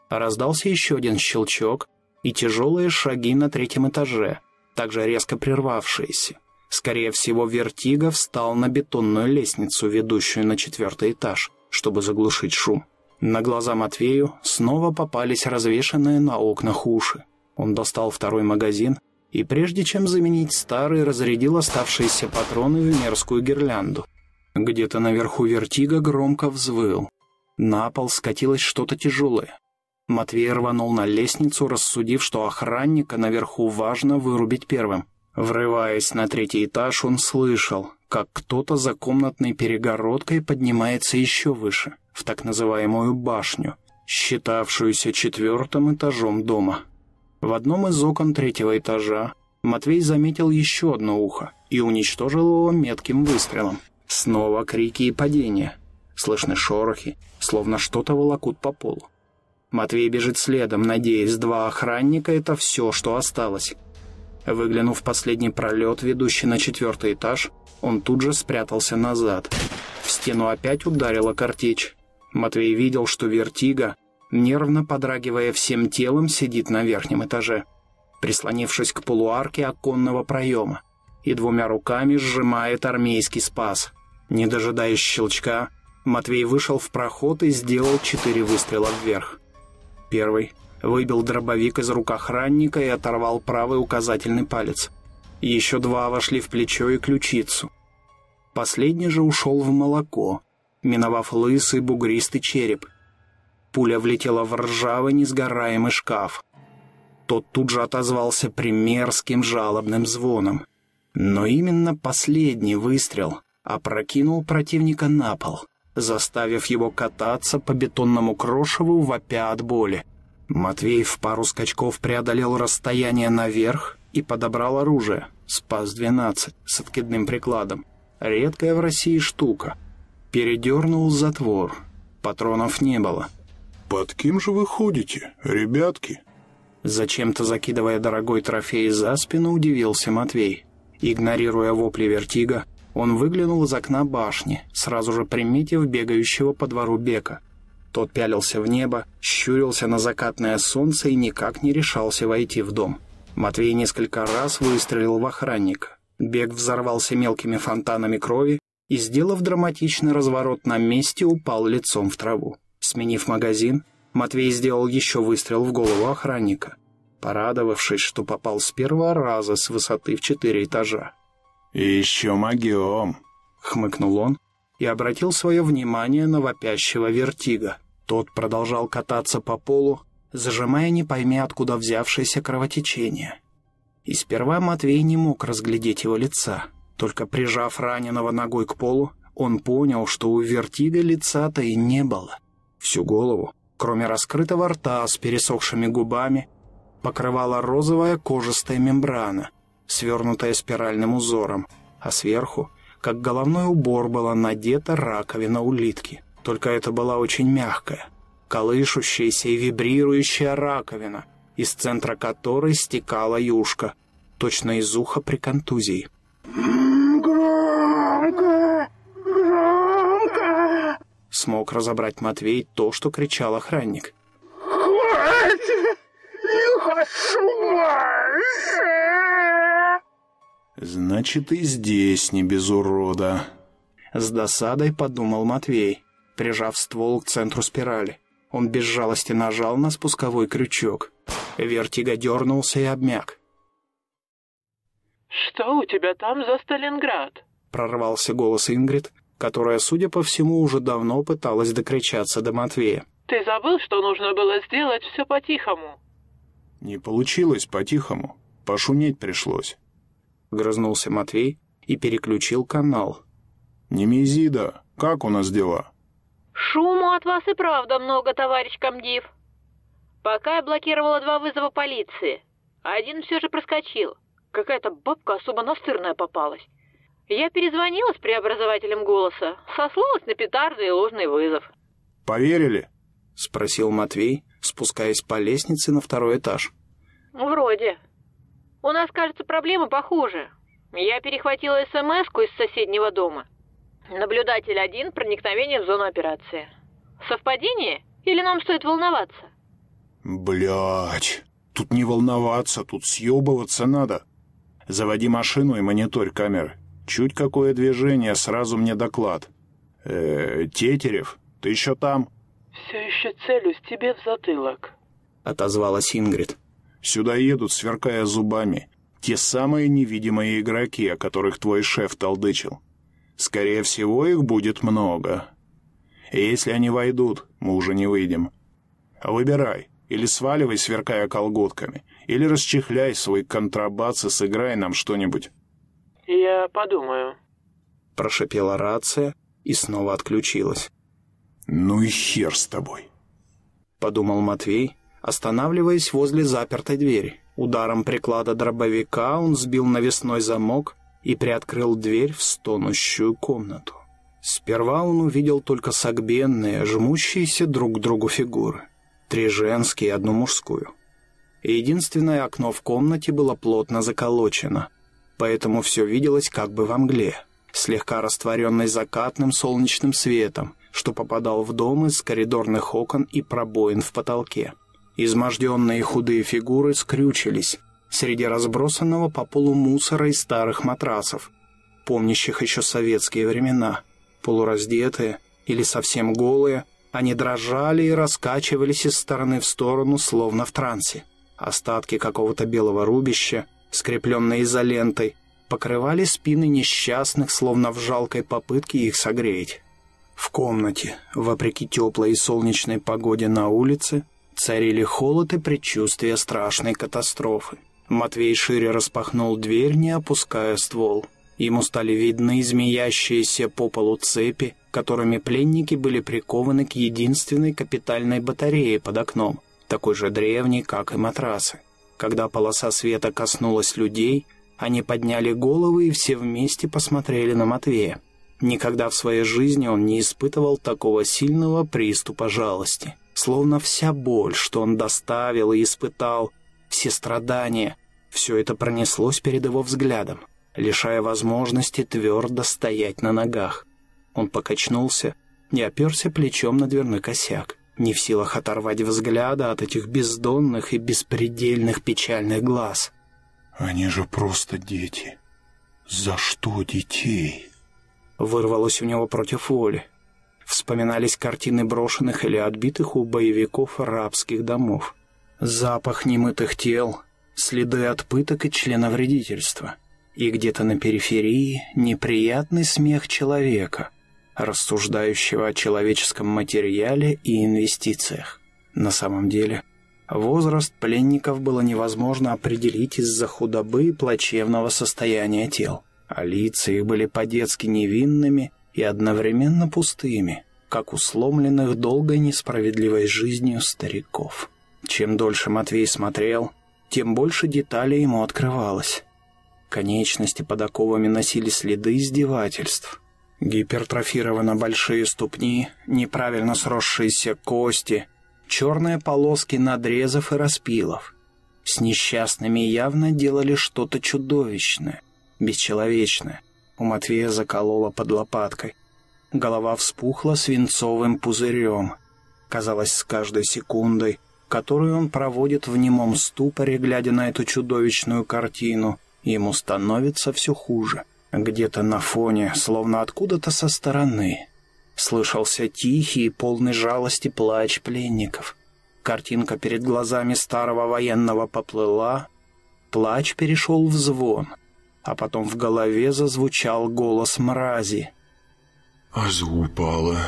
Speaker 1: Раздался еще один щелчок и тяжелые шаги на третьем этаже — также резко прервавшиеся. Скорее всего, Вертиго встал на бетонную лестницу, ведущую на четвертый этаж, чтобы заглушить шум. На глаза Матвею снова попались развешанные на окнах уши. Он достал второй магазин и, прежде чем заменить старый, разрядил оставшиеся патроны в мерзкую гирлянду. Где-то наверху Вертиго громко взвыл. На пол скатилось что-то тяжелое. Матвей рванул на лестницу, рассудив, что охранника наверху важно вырубить первым. Врываясь на третий этаж, он слышал, как кто-то за комнатной перегородкой поднимается еще выше, в так называемую башню, считавшуюся четвертым этажом дома. В одном из окон третьего этажа Матвей заметил еще одно ухо и уничтожил его метким выстрелом. Снова крики и падения. Слышны шорохи, словно что-то волокут по полу. Матвей бежит следом, надеясь, два охранника — это все, что осталось. Выглянув в последний пролет, ведущий на четвертый этаж, он тут же спрятался назад. В стену опять ударила картечь. Матвей видел, что вертига, нервно подрагивая всем телом, сидит на верхнем этаже, прислонившись к полуарке оконного проема, и двумя руками сжимает армейский спас. Не дожидаясь щелчка, Матвей вышел в проход и сделал четыре выстрела вверх. Первый выбил дробовик из рук охранника и оторвал правый указательный палец. Еще два вошли в плечо и ключицу. Последний же ушел в молоко. миновав лысый бугристый череп. Пуля влетела в ржавый несгораемый шкаф. Тот тут же отозвался примерским жалобным звоном. Но именно последний выстрел опрокинул противника на пол, заставив его кататься по бетонному крошеву, вопя от боли. Матвей в пару скачков преодолел расстояние наверх и подобрал оружие. Спас-12 с откидным прикладом. Редкая в России штука. Передернул затвор. Патронов не было.
Speaker 2: «Под кем же вы ходите, ребятки?»
Speaker 1: Зачем-то закидывая дорогой трофей за спину, удивился Матвей. Игнорируя вопли вертига, он выглянул из окна башни, сразу же приметив бегающего по двору Бека. Тот пялился в небо, щурился на закатное солнце и никак не решался войти в дом. Матвей несколько раз выстрелил в охранника. Бег взорвался мелкими фонтанами крови и, сделав драматичный разворот на месте, упал лицом в траву. Сменив магазин, Матвей сделал еще выстрел в голову охранника, порадовавшись, что попал с первого раза с высоты в четыре этажа.
Speaker 2: «Еще могем», —
Speaker 1: хмыкнул он и обратил свое внимание на вопящего вертига. Тот продолжал кататься по полу, зажимая не пойми откуда взявшееся кровотечение. И сперва Матвей не мог разглядеть его лица, только прижав раненого ногой к полу, он понял, что у вертига лица-то и не было. Всю голову кроме раскрытого рта с пересохшими губами, покрывала розовая кожистая мембрана, свернутая спиральным узором, а сверху, как головной убор, была надета раковина улитки. Только это была очень мягкая, колышущаяся и вибрирующая раковина, из центра которой стекала юшка, точно из уха при контузии.
Speaker 12: «Громко! Громко!»
Speaker 1: смог разобрать Матвей то, что кричал охранник.
Speaker 12: «Хватит! Не хочу больше!»
Speaker 2: «Значит, и здесь не без урода», —
Speaker 1: с досадой подумал Матвей, прижав ствол к центру спирали. Он без жалости нажал на спусковой крючок. Вертиго дернулся и обмяк.
Speaker 4: «Что у тебя там за Сталинград?»
Speaker 1: — прорвался голос Ингрид, которая, судя по всему, уже давно пыталась докричаться до Матвея.
Speaker 4: «Ты забыл, что нужно было сделать все по-тихому?»
Speaker 2: «Не получилось по-тихому. Пошуметь пришлось».
Speaker 1: Грызнулся Матвей и переключил канал.
Speaker 2: «Немезида, как у нас дела?»
Speaker 3: «Шуму от вас и правда много, товарищ комдив. Пока я блокировала два вызова полиции. Один все же проскочил. Какая-то бабка особо настырная попалась. Я перезвонила с преобразователем голоса, сослалась на петарды и ложный вызов.
Speaker 2: «Поверили?»
Speaker 1: — спросил Матвей, спускаясь по лестнице на второй этаж.
Speaker 3: «Вроде. У нас, кажется, проблема похуже. Я перехватила смс из соседнего дома. Наблюдатель один, проникновение в зону операции. Совпадение или нам стоит волноваться?»
Speaker 2: Блять, тут не волноваться, тут съебываться надо. Заводи машину и мониторь камеры. Чуть какое движение, сразу мне доклад. Э, Тетерев, ты еще там?
Speaker 4: Все еще целюсь тебе в затылок.
Speaker 1: Отозвалась Ингрид.
Speaker 2: Сюда едут, сверкая зубами. Те самые невидимые игроки, о которых твой шеф толдычил. Скорее всего, их будет много. И если они войдут, мы уже не выйдем. Выбирай. Или сваливай, сверкая колготками, или расчехляй свой контрабас и сыграй нам что-нибудь.
Speaker 4: «Я подумаю», —
Speaker 1: прошипела рация и снова отключилась.
Speaker 2: «Ну и хер с тобой», —
Speaker 1: подумал Матвей, останавливаясь возле запертой двери. Ударом приклада дробовика он сбил навесной замок и приоткрыл дверь в стонущую комнату. Сперва он увидел только согбенные, жмущиеся друг к другу фигуры. Три женские и одну мужскую. Единственное окно в комнате было плотно заколочено — поэтому все виделось как бы во мгле, слегка растворенной закатным солнечным светом, что попадал в дом из коридорных окон и пробоин в потолке. Изможденные худые фигуры скрючились среди разбросанного по полу мусора и старых матрасов, помнящих еще советские времена. Полураздетые или совсем голые, они дрожали и раскачивались из стороны в сторону, словно в трансе. Остатки какого-то белого рубища скрепленные изолентой, покрывали спины несчастных, словно в жалкой попытке их согреть. В комнате, вопреки теплой и солнечной погоде на улице, царили холод и предчувствие страшной катастрофы. Матвей шире распахнул дверь, не опуская ствол. Ему стали видны змеящиеся по полу цепи, которыми пленники были прикованы к единственной капитальной батарее под окном, такой же древней, как и матрасы. Когда полоса света коснулась людей, они подняли головы и все вместе посмотрели на Матвея. Никогда в своей жизни он не испытывал такого сильного приступа жалости. Словно вся боль, что он доставил и испытал, все страдания, все это пронеслось перед его взглядом, лишая возможности твердо стоять на ногах. Он покачнулся и оперся плечом на дверной косяк, не в силах оторвать взгляда от этих бездонных и беспредельных печальных глаз.
Speaker 2: «Они же просто дети. За что детей?»
Speaker 1: Вырвалось у него против воли. Вспоминались картины брошенных или отбитых у боевиков арабских домов. Запах немытых тел, следы от пыток и членовредительства. И где-то на периферии неприятный смех человека, рассуждающего о человеческом материале и инвестициях. На самом деле, возраст пленников было невозможно определить из-за худобы и плачевного состояния тел а лица их были по-детски невинными и одновременно пустыми, как у сломленных долгой несправедливой жизнью стариков. Чем дольше Матвей смотрел, тем больше деталей ему открывалось. Конечности под оковами носили следы издевательств. Гипертрофированы большие ступни, неправильно сросшиеся кости, черные полоски надрезов и распилов. С несчастными явно делали что-то чудовищное — бесчеловечное. У Матвея заколола под лопаткой. Голова вспухла свинцовым пузырем. Казалось, с каждой секундой, которую он проводит в немом ступоре, глядя на эту чудовищную картину, ему становится все хуже. Где-то на фоне, словно откуда-то со стороны, слышался тихий и полный жалости плач пленников. Картинка перед глазами старого военного поплыла, плач перешел в звон — а потом в голове зазвучал голос мрази.
Speaker 2: «Азу упала».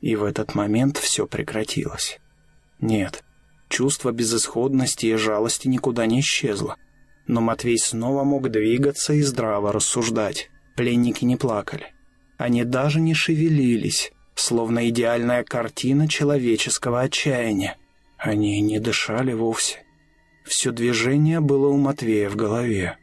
Speaker 1: И в этот момент все прекратилось. Нет, чувство безысходности и жалости никуда не исчезло. Но Матвей снова мог двигаться и здраво рассуждать. Пленники не плакали. Они даже не шевелились, словно идеальная картина человеческого отчаяния. Они не дышали вовсе. Все движение было у Матвея в голове.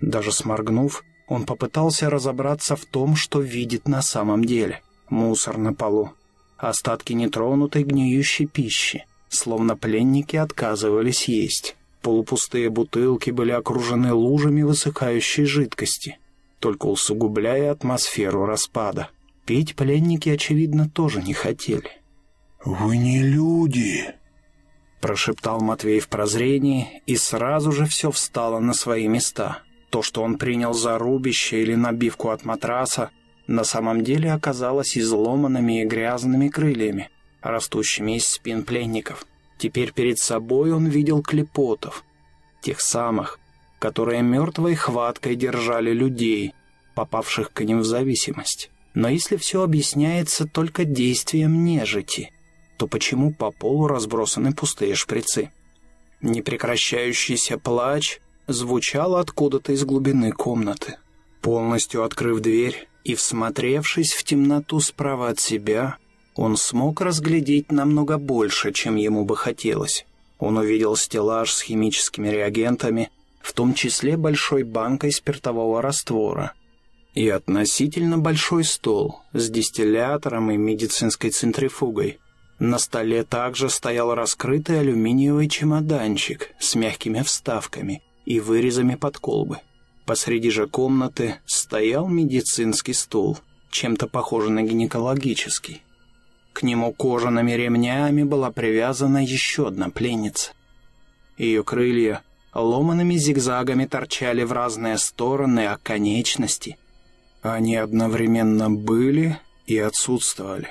Speaker 1: Даже сморгнув, он попытался разобраться в том, что видит на самом деле. Мусор на полу. Остатки нетронутой гниющей пищи. Словно пленники отказывались есть. Полупустые бутылки были окружены лужами высыхающей жидкости, только усугубляя атмосферу распада. Пить пленники, очевидно, тоже не хотели.
Speaker 2: «Вы не люди!»
Speaker 1: Прошептал Матвей в прозрении, и сразу же все встало на свои места. То, что он принял за рубище или набивку от матраса, на самом деле оказалось изломанными и грязными крыльями, растущими из спин пленников. Теперь перед собой он видел клепотов, тех самых, которые мертвой хваткой держали людей, попавших к ним в зависимость. Но если все объясняется только действием нежити, то почему по полу разбросаны пустые шприцы? Непрекращающийся плач звучал откуда-то из глубины комнаты. Полностью открыв дверь и всмотревшись в темноту справа от себя, он смог разглядеть намного больше, чем ему бы хотелось. Он увидел стеллаж с химическими реагентами, в том числе большой банкой спиртового раствора, и относительно большой стол с дистиллятором и медицинской центрифугой. На столе также стоял раскрытый алюминиевый чемоданчик с мягкими вставками и вырезами под колбы. Посреди же комнаты стоял медицинский стул, чем-то похожий на гинекологический. К нему кожаными ремнями была привязана еще одна пленница. Ее крылья ломаными зигзагами торчали в разные стороны, а конечности... Они одновременно были и отсутствовали.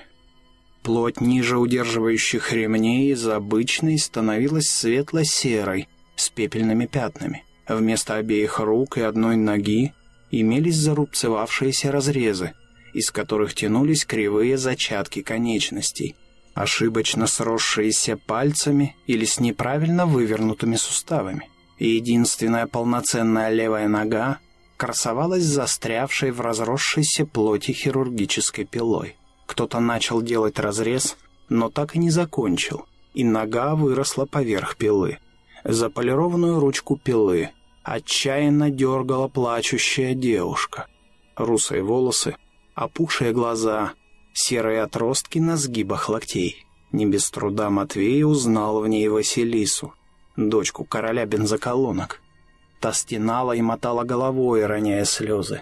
Speaker 1: Плоть ниже удерживающих ремней из обычной становилась светло-серой, с пепельными пятнами. Вместо обеих рук и одной ноги имелись зарубцевавшиеся разрезы, из которых тянулись кривые зачатки конечностей, ошибочно сросшиеся пальцами или с неправильно вывернутыми суставами. И единственная полноценная левая нога красовалась застрявшей в разросшейся плоти хирургической пилой. Кто-то начал делать разрез, но так и не закончил, и нога выросла поверх пилы. За полированную ручку пилы отчаянно дергала плачущая девушка. Русые волосы, опухшие глаза, серые отростки на сгибах локтей. Не без труда Матвей узнал в ней Василису, дочку короля бензоколонок. Та стенала и мотала головой, роняя слезы.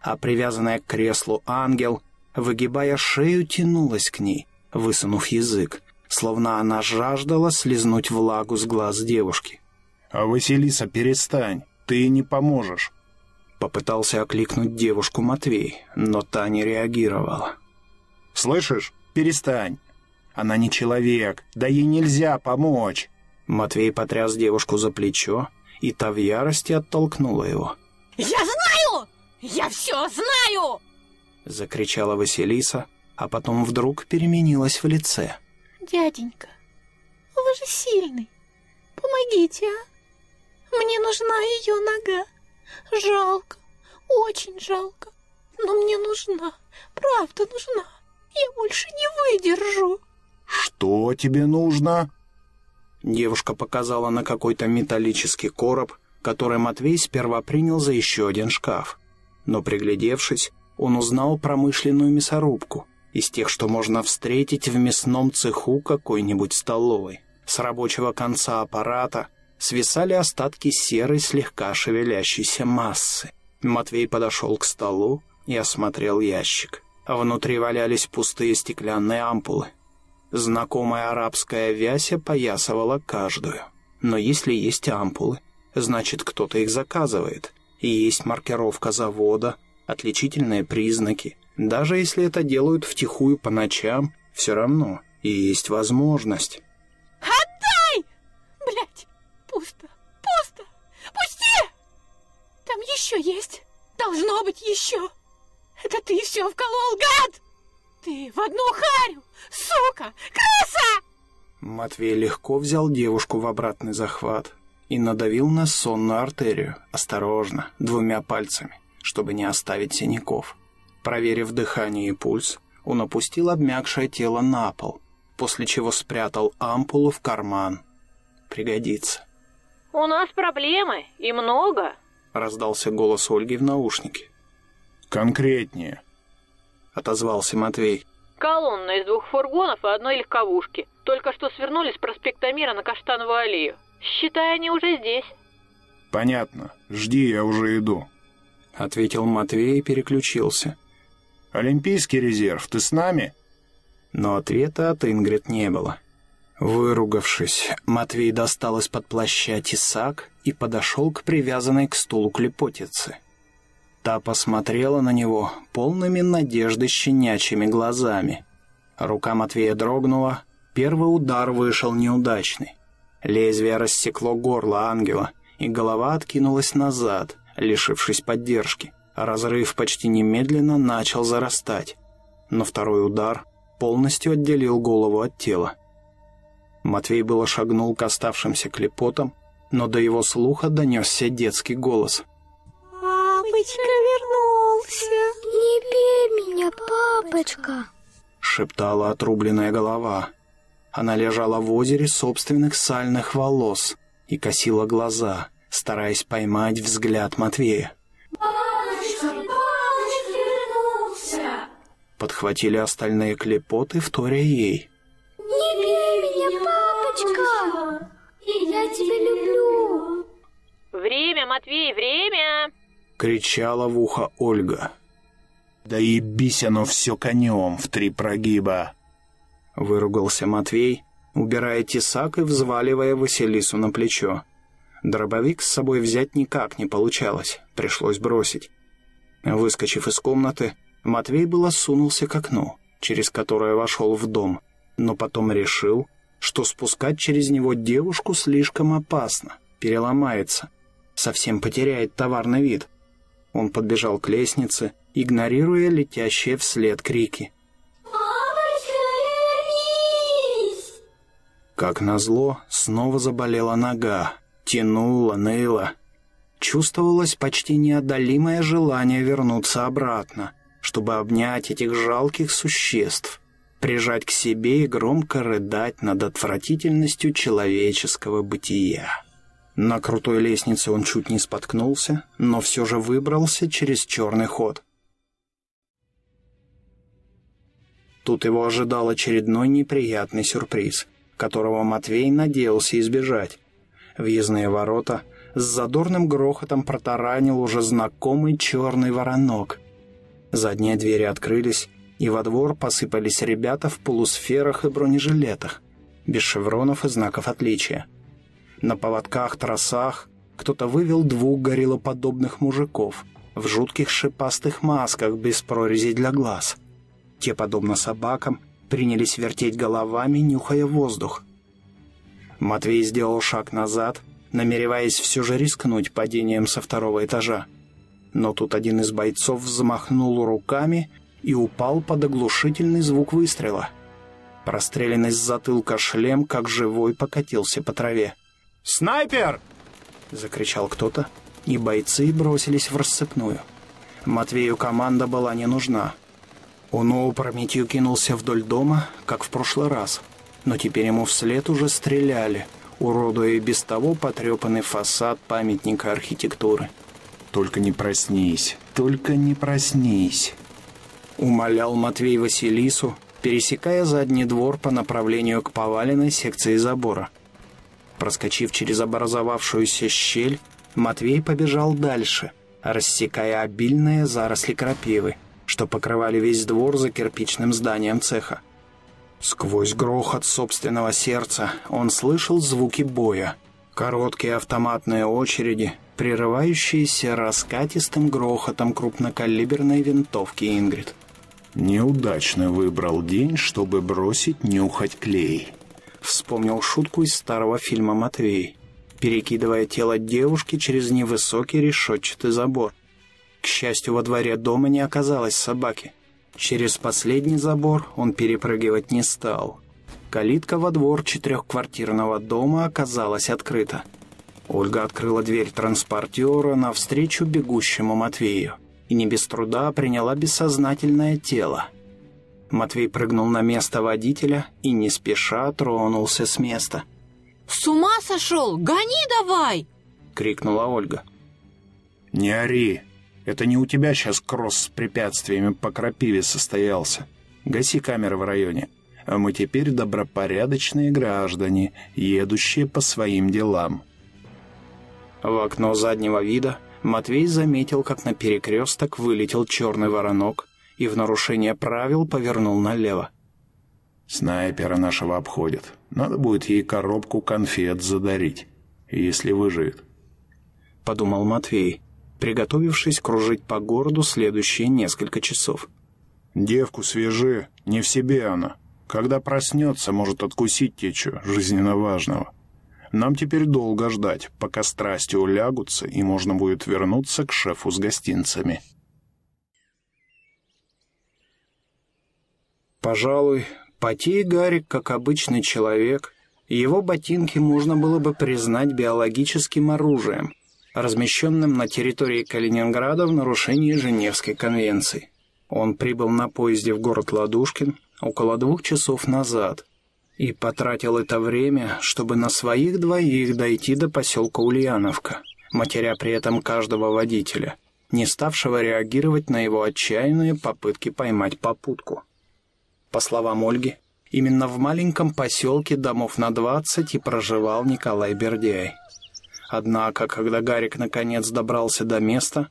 Speaker 1: А привязанная к креслу ангел, выгибая шею, тянулась к ней, высунув язык, словно она жаждала слезнуть влагу с глаз девушки.
Speaker 2: «А Василиса, перестань, ты не поможешь».
Speaker 1: Попытался окликнуть девушку Матвей, но та не реагировала.
Speaker 2: «Слышишь? Перестань. Она не человек, да ей нельзя помочь».
Speaker 1: Матвей потряс девушку за плечо, и та в ярости оттолкнула его.
Speaker 6: «Я знаю! Я все знаю!»
Speaker 1: Закричала Василиса, а потом вдруг переменилась в лице.
Speaker 6: «Дяденька, вы же сильный. Помогите, а? Мне нужна ее нога. Жалко, очень жалко. Но мне нужна, правда нужна. Я больше не выдержу».
Speaker 2: «Что тебе нужно?»
Speaker 1: Девушка показала на какой-то металлический короб, который Матвей сперва принял за еще один шкаф. Но приглядевшись, он узнал промышленную мясорубку, из тех, что можно встретить в мясном цеху какой-нибудь столовой. С рабочего конца аппарата свисали остатки серой слегка шевелящейся массы. Матвей подошел к столу и осмотрел ящик. Внутри валялись пустые стеклянные ампулы. Знакомая арабская вязь опоясывала каждую. Но если есть ампулы, значит кто-то их заказывает. И есть маркировка завода, отличительные признаки. Даже если это делают втихую по ночам, все равно и есть возможность.
Speaker 6: «Отдай! Блядь, Там еще есть! Должно быть еще! Это ты все вколол, гад! Ты в одну харю! Сука! Крыса!»
Speaker 1: Матвей легко взял девушку в обратный захват и надавил на сонную артерию, осторожно, двумя пальцами, чтобы не оставить синяков. Проверив дыхание и пульс, он опустил обмякшее тело на пол, после чего спрятал ампулу в карман. Пригодится.
Speaker 3: «У нас проблемы, и много», —
Speaker 1: раздался голос Ольги в наушнике.
Speaker 2: «Конкретнее», —
Speaker 1: отозвался Матвей.
Speaker 3: «Колонна из двух фургонов и одной легковушки. Только что свернули с проспекта Мира на Каштановую аллею. Считай, они уже здесь».
Speaker 2: «Понятно. Жди, я уже иду», —
Speaker 1: ответил Матвей и переключился.
Speaker 2: «Олимпийский резерв, ты с нами?»
Speaker 1: Но ответа от Ингрид не было. Выругавшись, Матвей достал из-под плаща тесак и подошел к привязанной к стулу клепотице. Та посмотрела на него полными надежды щенячьими глазами. Рука Матвея дрогнула, первый удар вышел неудачный. Лезвие рассекло горло ангела, и голова откинулась назад, лишившись поддержки. Разрыв почти немедленно начал зарастать, но второй удар полностью отделил голову от тела. Матвей было шагнул к оставшимся клепотам, но до его слуха донесся детский голос —
Speaker 6: Папочка вернулся.
Speaker 13: Не бей меня, папочка.
Speaker 1: Шептала отрубленная голова. Она лежала в озере собственных сальных волос и косила глаза, стараясь поймать взгляд Матвея.
Speaker 13: Папочка, папочка вернулся.
Speaker 1: Подхватили остальные клепоты, вторя ей.
Speaker 13: Не бей меня, папочка. Я тебя люблю.
Speaker 3: «Время, Матвей, время!»
Speaker 1: — кричала в ухо Ольга.
Speaker 2: «Да ебись оно все конем в три прогиба!»
Speaker 1: Выругался Матвей, убирая тесак и взваливая Василису на плечо. Дробовик с собой взять никак не получалось, пришлось бросить. Выскочив из комнаты, Матвей было сунулся к окну, через которое вошел в дом, но потом решил, что спускать через него девушку слишком опасно, переломается, совсем потеряет товарный вид. Он подбежал к лестнице игнорируя летящие вслед крики. Как назло, снова заболела нога, тянула, ныла. Чувствовалось почти неодолимое желание вернуться обратно, чтобы обнять этих жалких существ, прижать к себе и громко рыдать над отвратительностью человеческого бытия. На крутой лестнице он чуть не споткнулся, но все же выбрался через черный ход. Тут его ожидал очередной неприятный сюрприз, которого Матвей надеялся избежать. Въездные ворота с задорным грохотом протаранил уже знакомый черный воронок. Задние двери открылись, и во двор посыпались ребята в полусферах и бронежилетах, без шевронов и знаков отличия. На поводках-тросах кто-то вывел двух гориллоподобных мужиков в жутких шипастых масках без прорезей для глаз. Те, подобно собакам, принялись вертеть головами, нюхая воздух. Матвей сделал шаг назад, намереваясь все же рискнуть падением со второго этажа. Но тут один из бойцов взмахнул руками и упал под оглушительный звук выстрела. Простреленный с затылка шлем, как живой, покатился по траве.
Speaker 2: «Снайпер!»
Speaker 1: — закричал кто-то, и бойцы бросились в рассыпную. Матвею команда была не нужна. Он опрометью кинулся вдоль дома, как в прошлый раз, но теперь ему вслед уже стреляли, уродуя и без того потрепанный фасад памятника архитектуры.
Speaker 2: «Только не проснись, только не проснись!»
Speaker 1: Умолял Матвей Василису, пересекая задний двор по направлению к поваленной секции забора. Проскочив через образовавшуюся щель, Матвей побежал дальше, рассекая обильные заросли крапивы, что покрывали весь двор за кирпичным зданием цеха. Сквозь грохот собственного сердца он слышал звуки боя, короткие автоматные очереди, прерывающиеся раскатистым грохотом крупнокалиберной винтовки Ингрид.
Speaker 2: «Неудачно выбрал день, чтобы бросить нюхать клей»,
Speaker 1: Вспомнил шутку из старого фильма «Матвей», перекидывая тело девушки через невысокий решетчатый забор. К счастью, во дворе дома не оказалось собаки. Через последний забор он перепрыгивать не стал. Калитка во двор четырехквартирного дома оказалась открыта. Ольга открыла дверь транспортера навстречу бегущему Матвею и не без труда приняла бессознательное тело. Матвей прыгнул на место водителя и не спеша тронулся с места.
Speaker 3: «С ума сошел? Гони давай!»
Speaker 1: — крикнула Ольга.
Speaker 2: «Не ори! Это не у тебя сейчас кросс с препятствиями по крапиве состоялся. Гаси камеры в районе. А мы теперь добропорядочные граждане, едущие по своим делам».
Speaker 1: В окно заднего вида Матвей заметил, как на перекресток вылетел черный воронок и в нарушение правил повернул налево.
Speaker 2: «Снайпера нашего обходят. Надо будет ей коробку конфет задарить, если выживет», —
Speaker 1: подумал Матвей, приготовившись кружить по городу следующие несколько часов.
Speaker 2: «Девку свежи, не в себе она. Когда проснется, может откусить течу жизненно важного. Нам теперь долго ждать, пока страсти улягутся, и можно будет вернуться к шефу с гостинцами».
Speaker 1: Пожалуй, потей Гарик как обычный человек, его ботинки можно было бы признать биологическим оружием, размещенным на территории Калининграда в нарушении Женевской конвенции. Он прибыл на поезде в город Ладушкин около двух часов назад и потратил это время, чтобы на своих двоих дойти до поселка Ульяновка, матеря при этом каждого водителя, не ставшего реагировать на его отчаянные попытки поймать попутку. По словам Ольги, именно в маленьком поселке домов на двадцать и проживал Николай Бердяй. Однако, когда Гарик наконец добрался до места,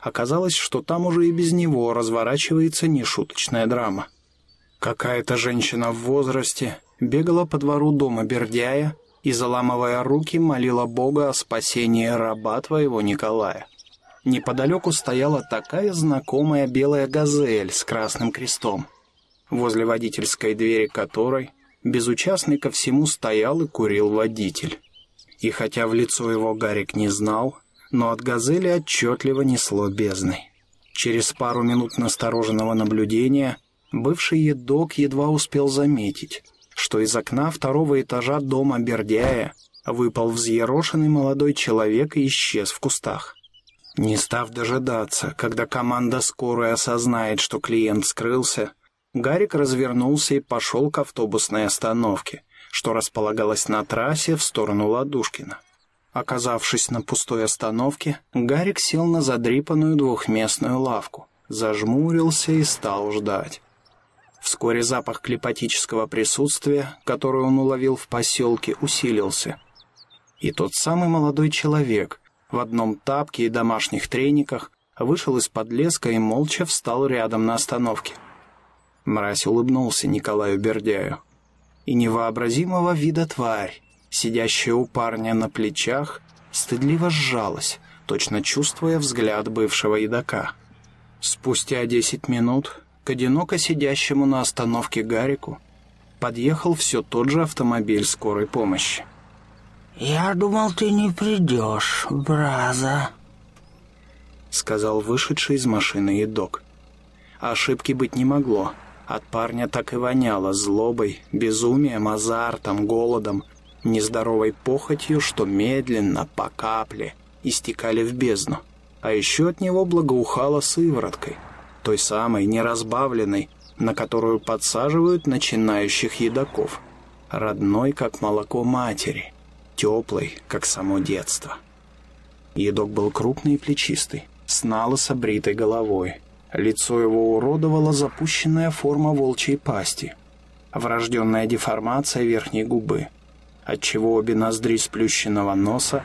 Speaker 1: оказалось, что там уже и без него разворачивается нешуточная драма. Какая-то женщина в возрасте бегала по двору дома Бердяя и, заламывая руки, молила Бога о спасении раба твоего Николая. Неподалеку стояла такая знакомая белая газель с красным крестом — возле водительской двери которой безучастный ко всему стоял и курил водитель. И хотя в лицо его Гарик не знал, но от газели отчетливо несло бездной. Через пару минут настороженного наблюдения бывший едок едва успел заметить, что из окна второго этажа дома Бердяя выпал взъерошенный молодой человек и исчез в кустах. Не став дожидаться, когда команда скорой осознает, что клиент скрылся, Гарик развернулся и пошел к автобусной остановке, что располагалась на трассе в сторону Ладушкина. Оказавшись на пустой остановке, Гарик сел на задрипанную двухместную лавку, зажмурился и стал ждать. Вскоре запах клепатического присутствия, который он уловил в поселке, усилился. И тот самый молодой человек в одном тапке и домашних трениках вышел из-под леска и молча встал рядом на остановке. Мразь улыбнулся Николаю Бердяю. И невообразимого вида тварь, сидящая у парня на плечах, стыдливо сжалась, точно чувствуя взгляд бывшего едока. Спустя десять минут к одиноко сидящему на остановке Гарику подъехал все тот же автомобиль скорой помощи.
Speaker 11: «Я думал, ты не придешь, Браза», —
Speaker 1: сказал вышедший из машины едок. Ошибки быть не могло. От парня так и воняло злобой, безумием, азартом, голодом, нездоровой похотью, что медленно, по капле, истекали в бездну. А еще от него благоухало сывороткой, той самой неразбавленной, на которую подсаживают начинающих едоков, родной, как молоко матери, теплой, как само детство. Едок был крупный и плечистый, с налысо бритой головой, Лицо его уродовала запущенная форма волчьей пасти, врожденная деформация верхней губы, отчего обе ноздри сплющенного носа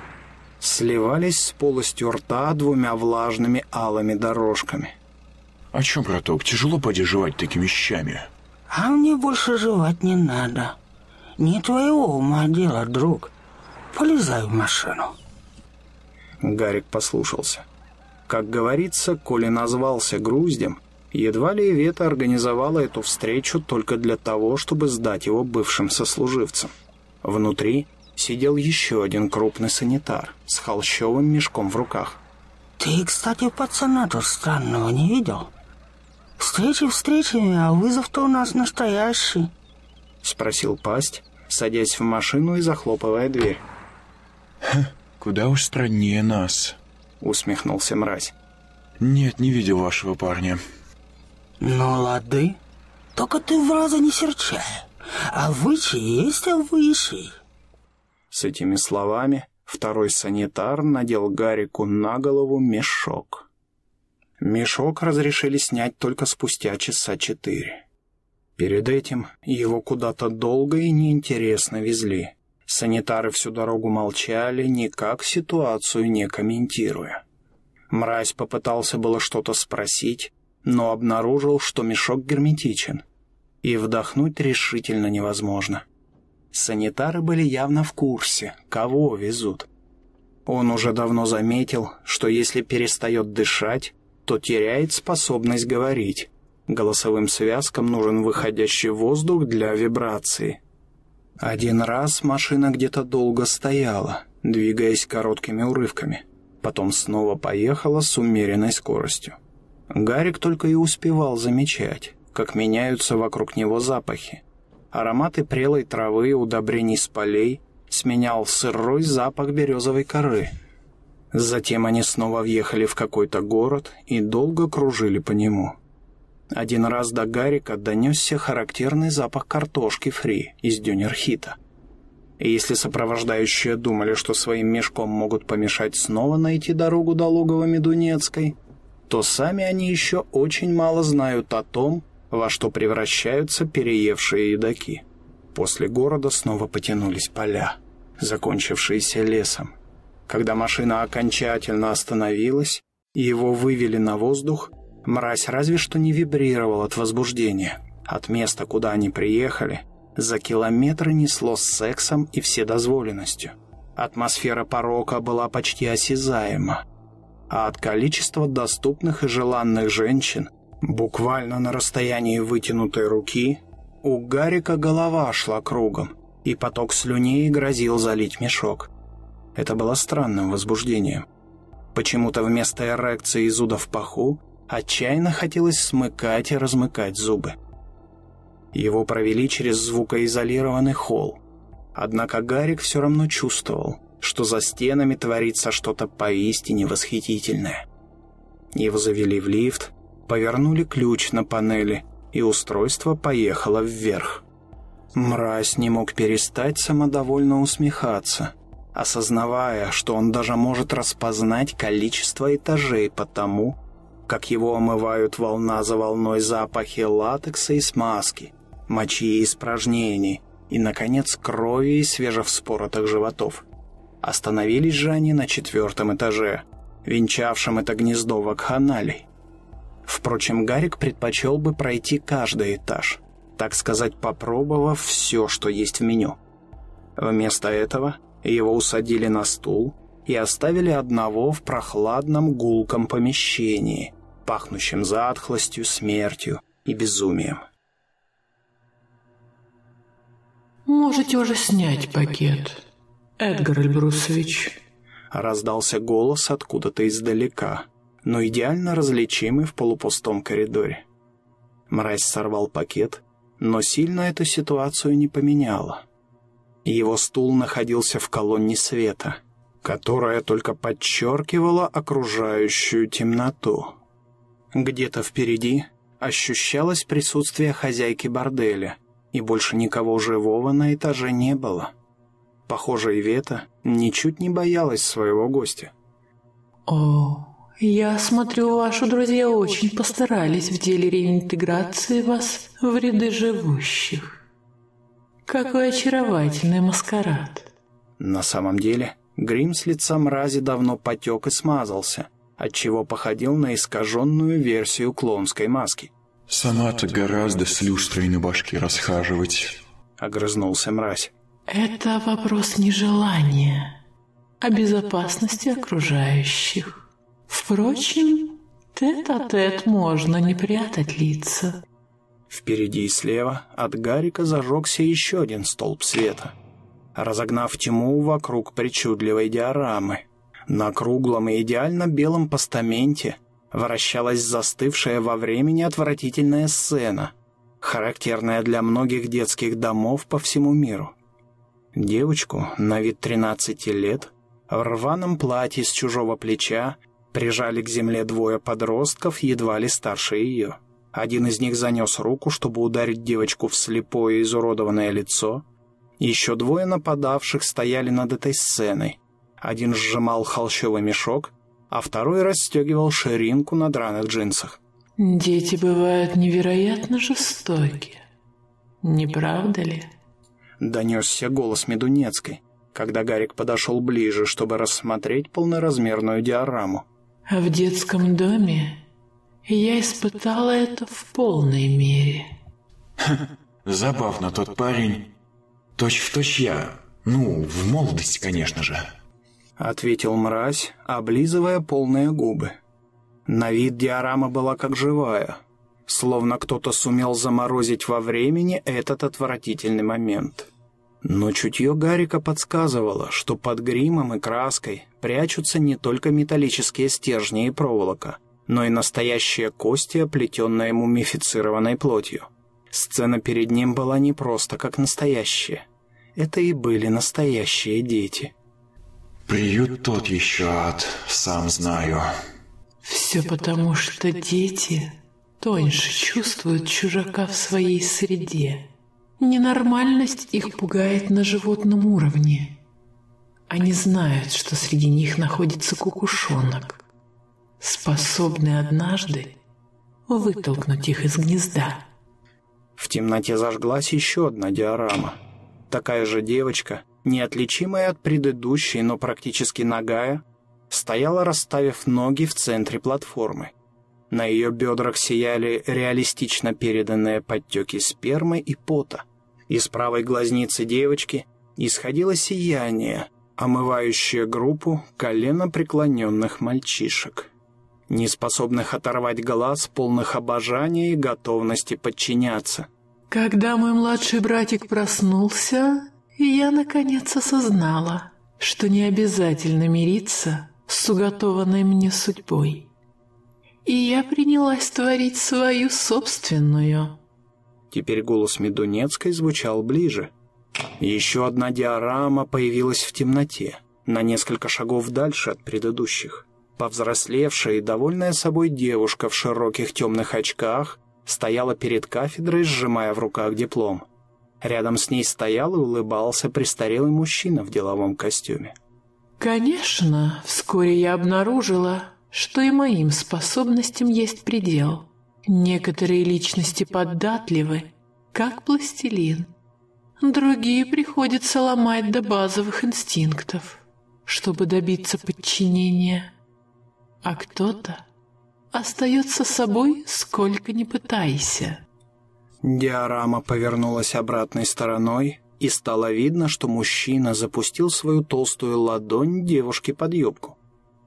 Speaker 1: сливались с полостью рта двумя влажными алыми дорожками.
Speaker 2: «А чё, браток, тяжело поди жевать такими вещами?»
Speaker 11: «А мне больше жевать не надо. Не твоего ума дело, друг. Полезай в машину».
Speaker 1: Гарик послушался. Как говорится, коли назвался груздем, едва ли Ивета организовала эту встречу только для того, чтобы сдать его бывшим сослуживцам. Внутри сидел еще один крупный санитар с холщовым мешком в руках.
Speaker 11: «Ты, кстати, пацана тут странного не видел? Встречи встречами, а вызов-то у нас настоящий», —
Speaker 1: спросил пасть, садясь в машину и захлопывая дверь.
Speaker 2: «Куда уж страннее нас», —
Speaker 1: усмехнулся мразь.
Speaker 2: «Нет, не видел вашего парня».
Speaker 11: «Ну, лады. Только ты в раза не серчай. А вычи есть, а выщи».
Speaker 1: С этими словами второй санитар надел Гарику на голову мешок. Мешок разрешили снять только спустя часа четыре. Перед этим его куда-то долго и неинтересно везли. Санитары всю дорогу молчали, никак ситуацию не комментируя. Мразь попытался было что-то спросить, но обнаружил, что мешок герметичен, и вдохнуть решительно невозможно. Санитары были явно в курсе, кого везут. Он уже давно заметил, что если перестает дышать, то теряет способность говорить. Голосовым связкам нужен выходящий воздух для вибрации – один раз машина где-то долго стояла, двигаясь короткими урывками. Потом снова поехала с умеренной скоростью. Гарик только и успевал замечать, как меняются вокруг него запахи. Ароматы прелой травы и удобрений с полей сменял сырой запах березовой коры. Затем они снова въехали в какой-то город и долго кружили по нему. Один раз до Гарика донесся характерный запах картошки фри из дюнерхита. И если сопровождающие думали, что своим мешком могут помешать снова найти дорогу до логова Медунецкой, то сами они еще очень мало знают о том, во что превращаются переевшие едоки. После города снова потянулись поля, закончившиеся лесом. Когда машина окончательно остановилась, и его вывели на воздух, Мразь разве что не вибрировал от возбуждения. От места, куда они приехали, за километры несло с сексом и вседозволенностью. Атмосфера порока была почти осязаема. А от количества доступных и желанных женщин, буквально на расстоянии вытянутой руки, у Гарика голова шла кругом, и поток слюней грозил залить мешок. Это было странным возбуждением. Почему-то вместо эрекции и зуда в паху Отчаянно хотелось смыкать и размыкать зубы. Его провели через звукоизолированный холл. Однако Гарик все равно чувствовал, что за стенами творится что-то поистине восхитительное. Его завели в лифт, повернули ключ на панели, и устройство поехало вверх. Мразь не мог перестать самодовольно усмехаться, осознавая, что он даже может распознать количество этажей по тому, как его омывают волна за волной запахи латекса и смазки, мочи и испражнений, и, наконец, крови и свежевспоротых животов. Остановились же они на четвертом этаже, венчавшем это гнездо вакханалий. Впрочем, Гарик предпочел бы пройти каждый этаж, так сказать, попробовав все, что есть в меню. Вместо этого его усадили на стул и оставили одного в прохладном гулком помещении, пахнущем затхлостью, смертью и безумием.
Speaker 6: «Можете уже снять пакет, Эдгар Эльбрусович», —
Speaker 1: раздался голос откуда-то издалека, но идеально различимый в полупустом коридоре. Мразь сорвал пакет, но сильно эту ситуацию не поменяло. Его стул находился в колонне света, которая только подчеркивала окружающую темноту. Где-то впереди ощущалось присутствие хозяйки борделя — и больше никого живого на этаже не было. Похоже, Ивета ничуть не боялась своего гостя.
Speaker 6: «О, я смотрю, ваши друзья очень постарались в деле реинтеграции вас в ряды живущих. Какой очаровательный маскарад!»
Speaker 1: На самом деле, грим с лица мрази давно потек и смазался, отчего походил на искаженную версию клонской маски.
Speaker 14: «Сама-то гораздо с люстрой на башке расхаживать», —
Speaker 1: огрызнулся мразь.
Speaker 6: «Это вопрос не желания, а безопасности окружающих. Впрочем, тет-а-тет -тет можно не прятать лица».
Speaker 1: Впереди и слева от Гарика зажегся еще один столб света, разогнав тьму вокруг причудливой диорамы. На круглом и идеально белом постаменте — вращалась застывшая во времени отвратительная сцена, характерная для многих детских домов по всему миру. Девочку на вид 13 лет в рваном платье с чужого плеча прижали к земле двое подростков, едва ли старше ее. Один из них занес руку, чтобы ударить девочку в слепое изуродованное лицо. Еще двое нападавших стояли над этой сценой. Один сжимал холщовый мешок, а второй расстегивал ширинку на драных джинсах.
Speaker 6: «Дети бывают невероятно жестоки, не правда ли?»
Speaker 1: Донесся голос Медунецкой, когда Гарик подошел ближе, чтобы рассмотреть полноразмерную диораму.
Speaker 6: «А в детском доме я испытала это в полной мере». *laughs*
Speaker 14: Забавно, тот парень. Точь в точь я. Ну, в молодости, конечно же.
Speaker 1: — ответил мразь, облизывая полные губы. На вид диорама была как живая, словно кто-то сумел заморозить во времени этот отвратительный момент. Но чутье Гарика подсказывало, что под гримом и краской прячутся не только металлические стержни и проволока, но и настоящие кости, оплетенные мумифицированной плотью. Сцена перед ним была не просто как настоящая. Это и были настоящие дети.
Speaker 14: Приют тот еще ад, сам знаю.
Speaker 6: Все потому, что дети тоньше чувствуют чужака в своей среде. Ненормальность их пугает на животном уровне. Они знают, что среди них находится кукушонок, способный однажды вытолкнуть их из гнезда.
Speaker 1: В темноте зажглась еще одна диорама. Такая же девочка — неотличимая от предыдущей, но практически нагая, стояла, расставив ноги в центре платформы. На ее бедрах сияли реалистично переданные подтеки спермы и пота. Из правой глазницы девочки исходило сияние, омывающее группу колено преклоненных мальчишек, неспособных оторвать глаз, полных обожания и готовности подчиняться.
Speaker 6: Когда мой младший братик проснулся, и я, наконец, осознала, что не обязательно мириться с уготованной мне судьбой. и я принялась творить свою собственную.
Speaker 1: Теперь голос Медунецкой звучал ближе. Еще одна диорама появилась в темноте, на несколько шагов дальше от предыдущих. Повзрослевшая и довольная собой девушка в широких темных очках стояла перед кафедрой, сжимая в руках диплом. Рядом с ней стоял и улыбался престарелый мужчина в деловом костюме.
Speaker 6: Конечно, вскоре я обнаружила, что и моим способностям есть предел. Некоторые личности податливы, как пластилин. Другие приходится ломать до базовых инстинктов, чтобы добиться подчинения. А кто-то остается собой, сколько ни пытайся.
Speaker 1: Диорама повернулась обратной стороной, и стало видно, что мужчина запустил свою толстую ладонь девушке под юбку.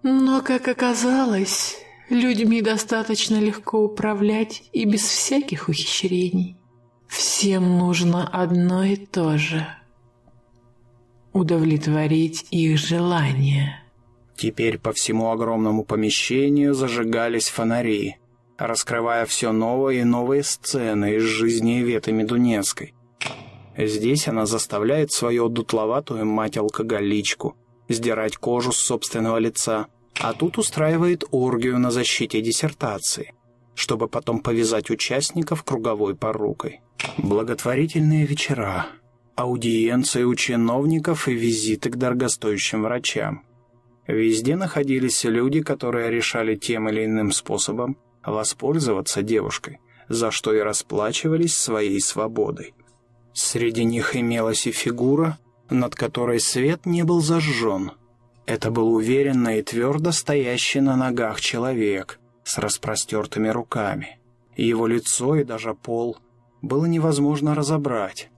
Speaker 6: Но, как оказалось, людьми достаточно легко управлять и без всяких ухищрений. Всем нужно одно и то же — удовлетворить их желания.
Speaker 1: Теперь по всему огромному помещению зажигались фонари, раскрывая все новые и новые сцены из жизни Веты Медунецкой. Здесь она заставляет свою дутловатую мать-алкоголичку сдирать кожу с собственного лица, а тут устраивает оргию на защите диссертации, чтобы потом повязать участников круговой порукой. Благотворительные вечера, аудиенции у чиновников и визиты к дорогостоящим врачам. Везде находились люди, которые решали тем или иным способом воспользоваться девушкой, за что и расплачивались своей свободой. Среди них имелась и фигура, над которой свет не был зажжен. Это был уверенно и твердо стоящий на ногах человек с распростертыми руками. Его лицо и даже пол было невозможно разобрать,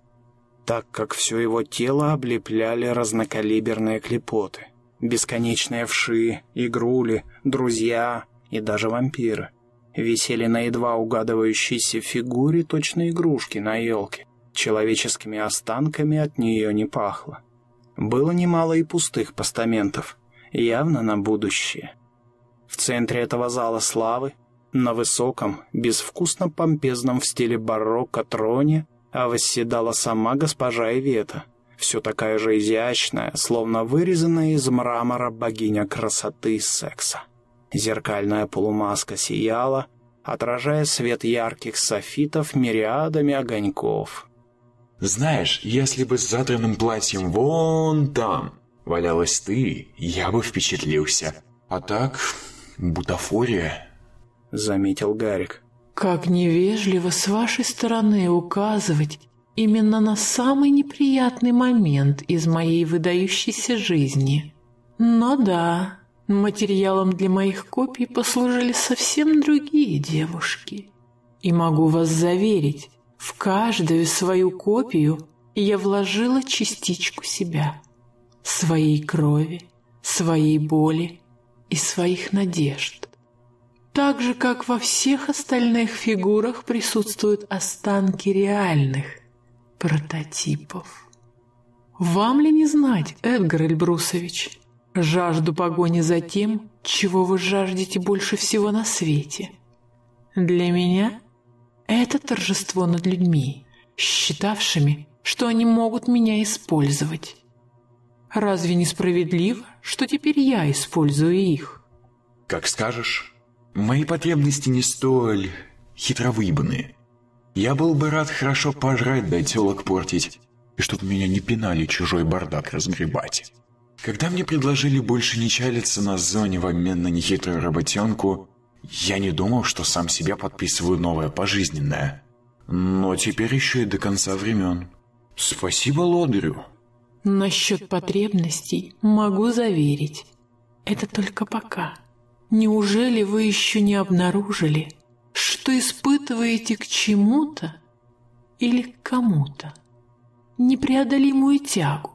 Speaker 1: так как все его тело облепляли разнокалиберные клепоты, бесконечные вши, игрули, друзья и даже вампиры. Висели на едва угадывающейся фигуре точно игрушки на елке, Человеческими останками от нее не пахло. Было немало и пустых постаментов, явно на будущее. В центре этого зала славы, на высоком, безвкусно-помпезном в стиле барокко троне, а восседала сама госпожа Ивета, все такая же изящная, словно вырезанная из мрамора богиня красоты и секса. Зеркальная полумаска сияла, отражая свет ярких софитов мириадами огоньков.
Speaker 14: Знаешь, если бы с задранным платьем вон там валялась ты, я бы впечатлился. А так, бутафория.
Speaker 1: Заметил Гарик.
Speaker 6: Как невежливо с вашей стороны указывать именно на самый неприятный момент из моей выдающейся жизни. Но да, материалом для моих копий послужили совсем другие девушки. И могу вас заверить, в каждую свою копию я вложила частичку себя, своей крови, своей боли и своих надежд. Так же, как во всех остальных фигурах присутствуют останки реальных прототипов. Вам ли не знать, Эдгар Эльбрусович, жажду погони за тем, чего вы жаждете больше всего на свете? Для меня это торжество над людьми, считавшими, что они могут меня использовать. Разве несправедливо, что теперь я использую их?
Speaker 14: Как скажешь. Мои потребности не столь хитровыебанные. Я был бы рад хорошо пожрать да телок портить, и чтоб меня не пинали чужой бардак разгребать. Когда мне предложили больше не чалиться на зоне в обмен на нехитрую работенку, я не думал, что сам себя подписываю новое пожизненное. Но теперь еще и до конца времен. Спасибо лодырю.
Speaker 6: Насчет потребностей могу заверить. Это только пока. Неужели вы еще не обнаружили, что испытываете к чему-то или к кому-то непреодолимую тягу?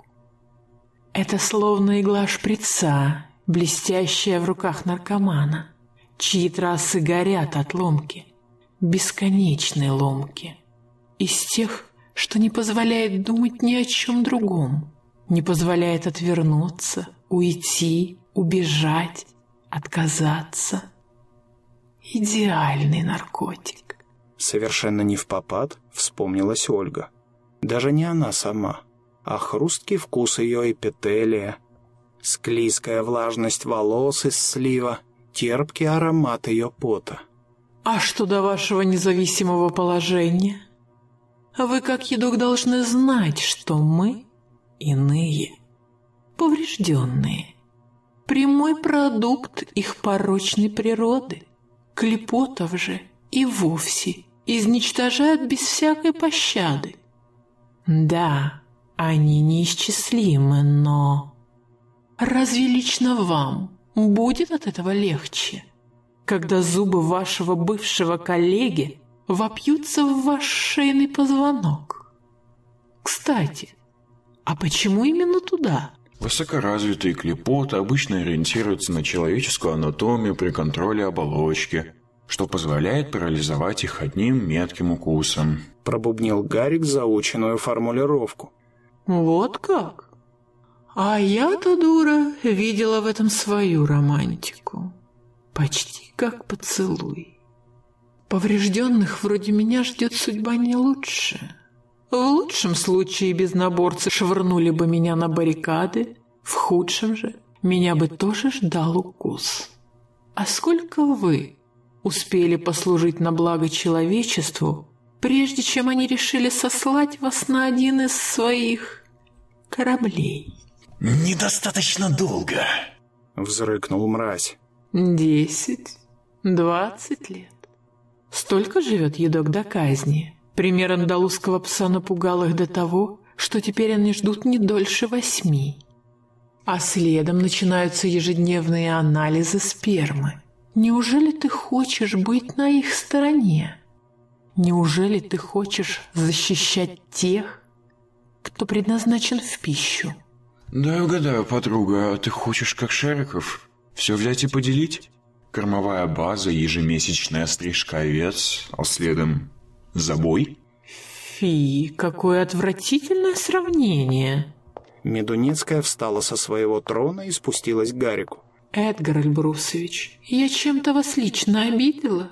Speaker 6: Это словно игла шприца, блестящая в руках наркомана – чьи трассы горят от ломки, бесконечной ломки, из тех, что не позволяет думать ни о чем другом, не позволяет отвернуться, уйти, убежать, отказаться. идеальный наркотик.
Speaker 1: Совершенно не в попад вспомнилась Ольга. Даже не она сама, а хрусткий вкус ее эпителия, склизкая влажность волос из слива, терпкий аромат ее пота.
Speaker 6: А что до вашего независимого положения? Вы, как едок, должны знать, что мы иные, поврежденные. Прямой продукт их порочной природы. Клепотов же и вовсе изничтожают без всякой пощады. Да, они неисчислимы, но... Разве лично вам будет от этого легче, когда зубы вашего бывшего коллеги вопьются в ваш шейный позвонок? Кстати, а почему именно туда?
Speaker 14: Высокоразвитые клепоты обычно ориентируются на человеческую анатомию при контроле оболочки, что позволяет парализовать их одним метким укусом.
Speaker 1: Пробубнил Гарик заученную формулировку.
Speaker 6: Вот как? А я-то, дура, видела в этом свою романтику. Почти как поцелуй. Поврежденных вроде меня ждет судьба не лучше. В лучшем случае безнаборцы швырнули бы меня на баррикады, в худшем же меня бы тоже ждал укус. А сколько вы успели послужить на благо человечеству, прежде чем они решили сослать вас на один из своих кораблей?
Speaker 15: «Недостаточно долго», —
Speaker 1: взрыкнул мразь.
Speaker 6: «Десять, двадцать лет. Столько живет едок до казни. Пример андалузского пса напугал их до того, что теперь они ждут не дольше восьми. А следом начинаются ежедневные анализы спермы. Неужели ты хочешь быть на их стороне? Неужели ты хочешь защищать тех, кто предназначен в пищу?
Speaker 14: Да, угадаю, подруга, а ты хочешь как Шариков? Все взять и поделить? Кормовая база, ежемесячная стрижка овец, а следом Забой?
Speaker 6: Фи, какое отвратительное сравнение.
Speaker 1: Медунецкая встала со своего трона и спустилась к Гарику.
Speaker 6: Эдгар Эльбрусович, я чем-то вас лично обидела?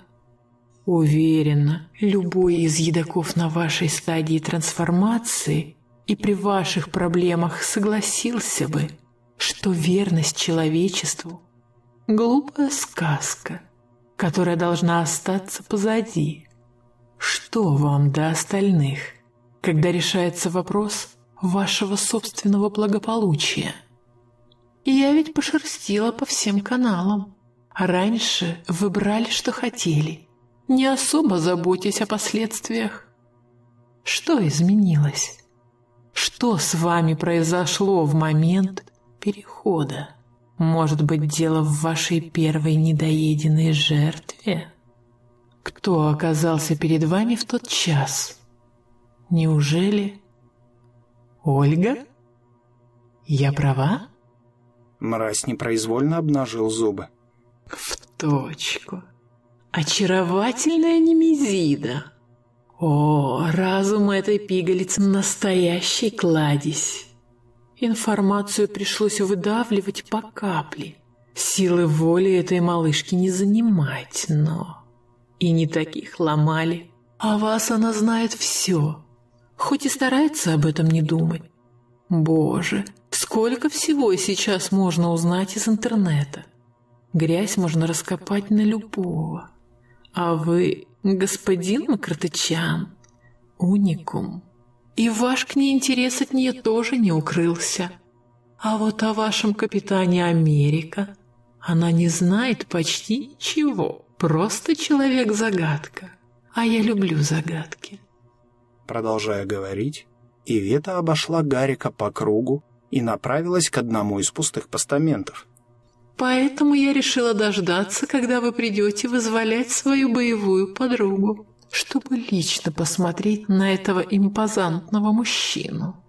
Speaker 6: Уверена, любой из едоков на вашей стадии трансформации и при ваших проблемах согласился бы, что верность человечеству — глупая сказка, которая должна остаться позади. Что вам до остальных, когда решается вопрос вашего собственного благополучия? Я ведь пошерстила по всем каналам. раньше вы брали, что хотели, не особо заботясь о последствиях. Что изменилось? Что с вами произошло в момент перехода? Может быть, дело в вашей первой недоеденной жертве? Кто оказался перед вами в тот час? Неужели Ольга? Я права?
Speaker 1: Мразь непроизвольно обнажил зубы.
Speaker 6: В точку. Очаровательная немезида. О, разум этой пигалицы настоящий кладезь. Информацию пришлось выдавливать по капле. Силы воли этой малышки не занимать, но... И не таких ломали. А вас она знает все. Хоть и старается об этом не думать. Боже, сколько всего сейчас можно узнать из интернета. Грязь можно раскопать на любого. А вы, господин Макротычан, уникум. И ваш к ней интерес от нее тоже не укрылся. А вот о вашем капитане Америка она не знает почти ничего. Просто человек-загадка. А я люблю загадки.
Speaker 1: Продолжая говорить, Ивета обошла Гарика по кругу и направилась к одному из пустых постаментов.
Speaker 6: Поэтому я решила дождаться, когда вы придете вызволять свою боевую подругу, чтобы лично посмотреть на этого импозантного мужчину.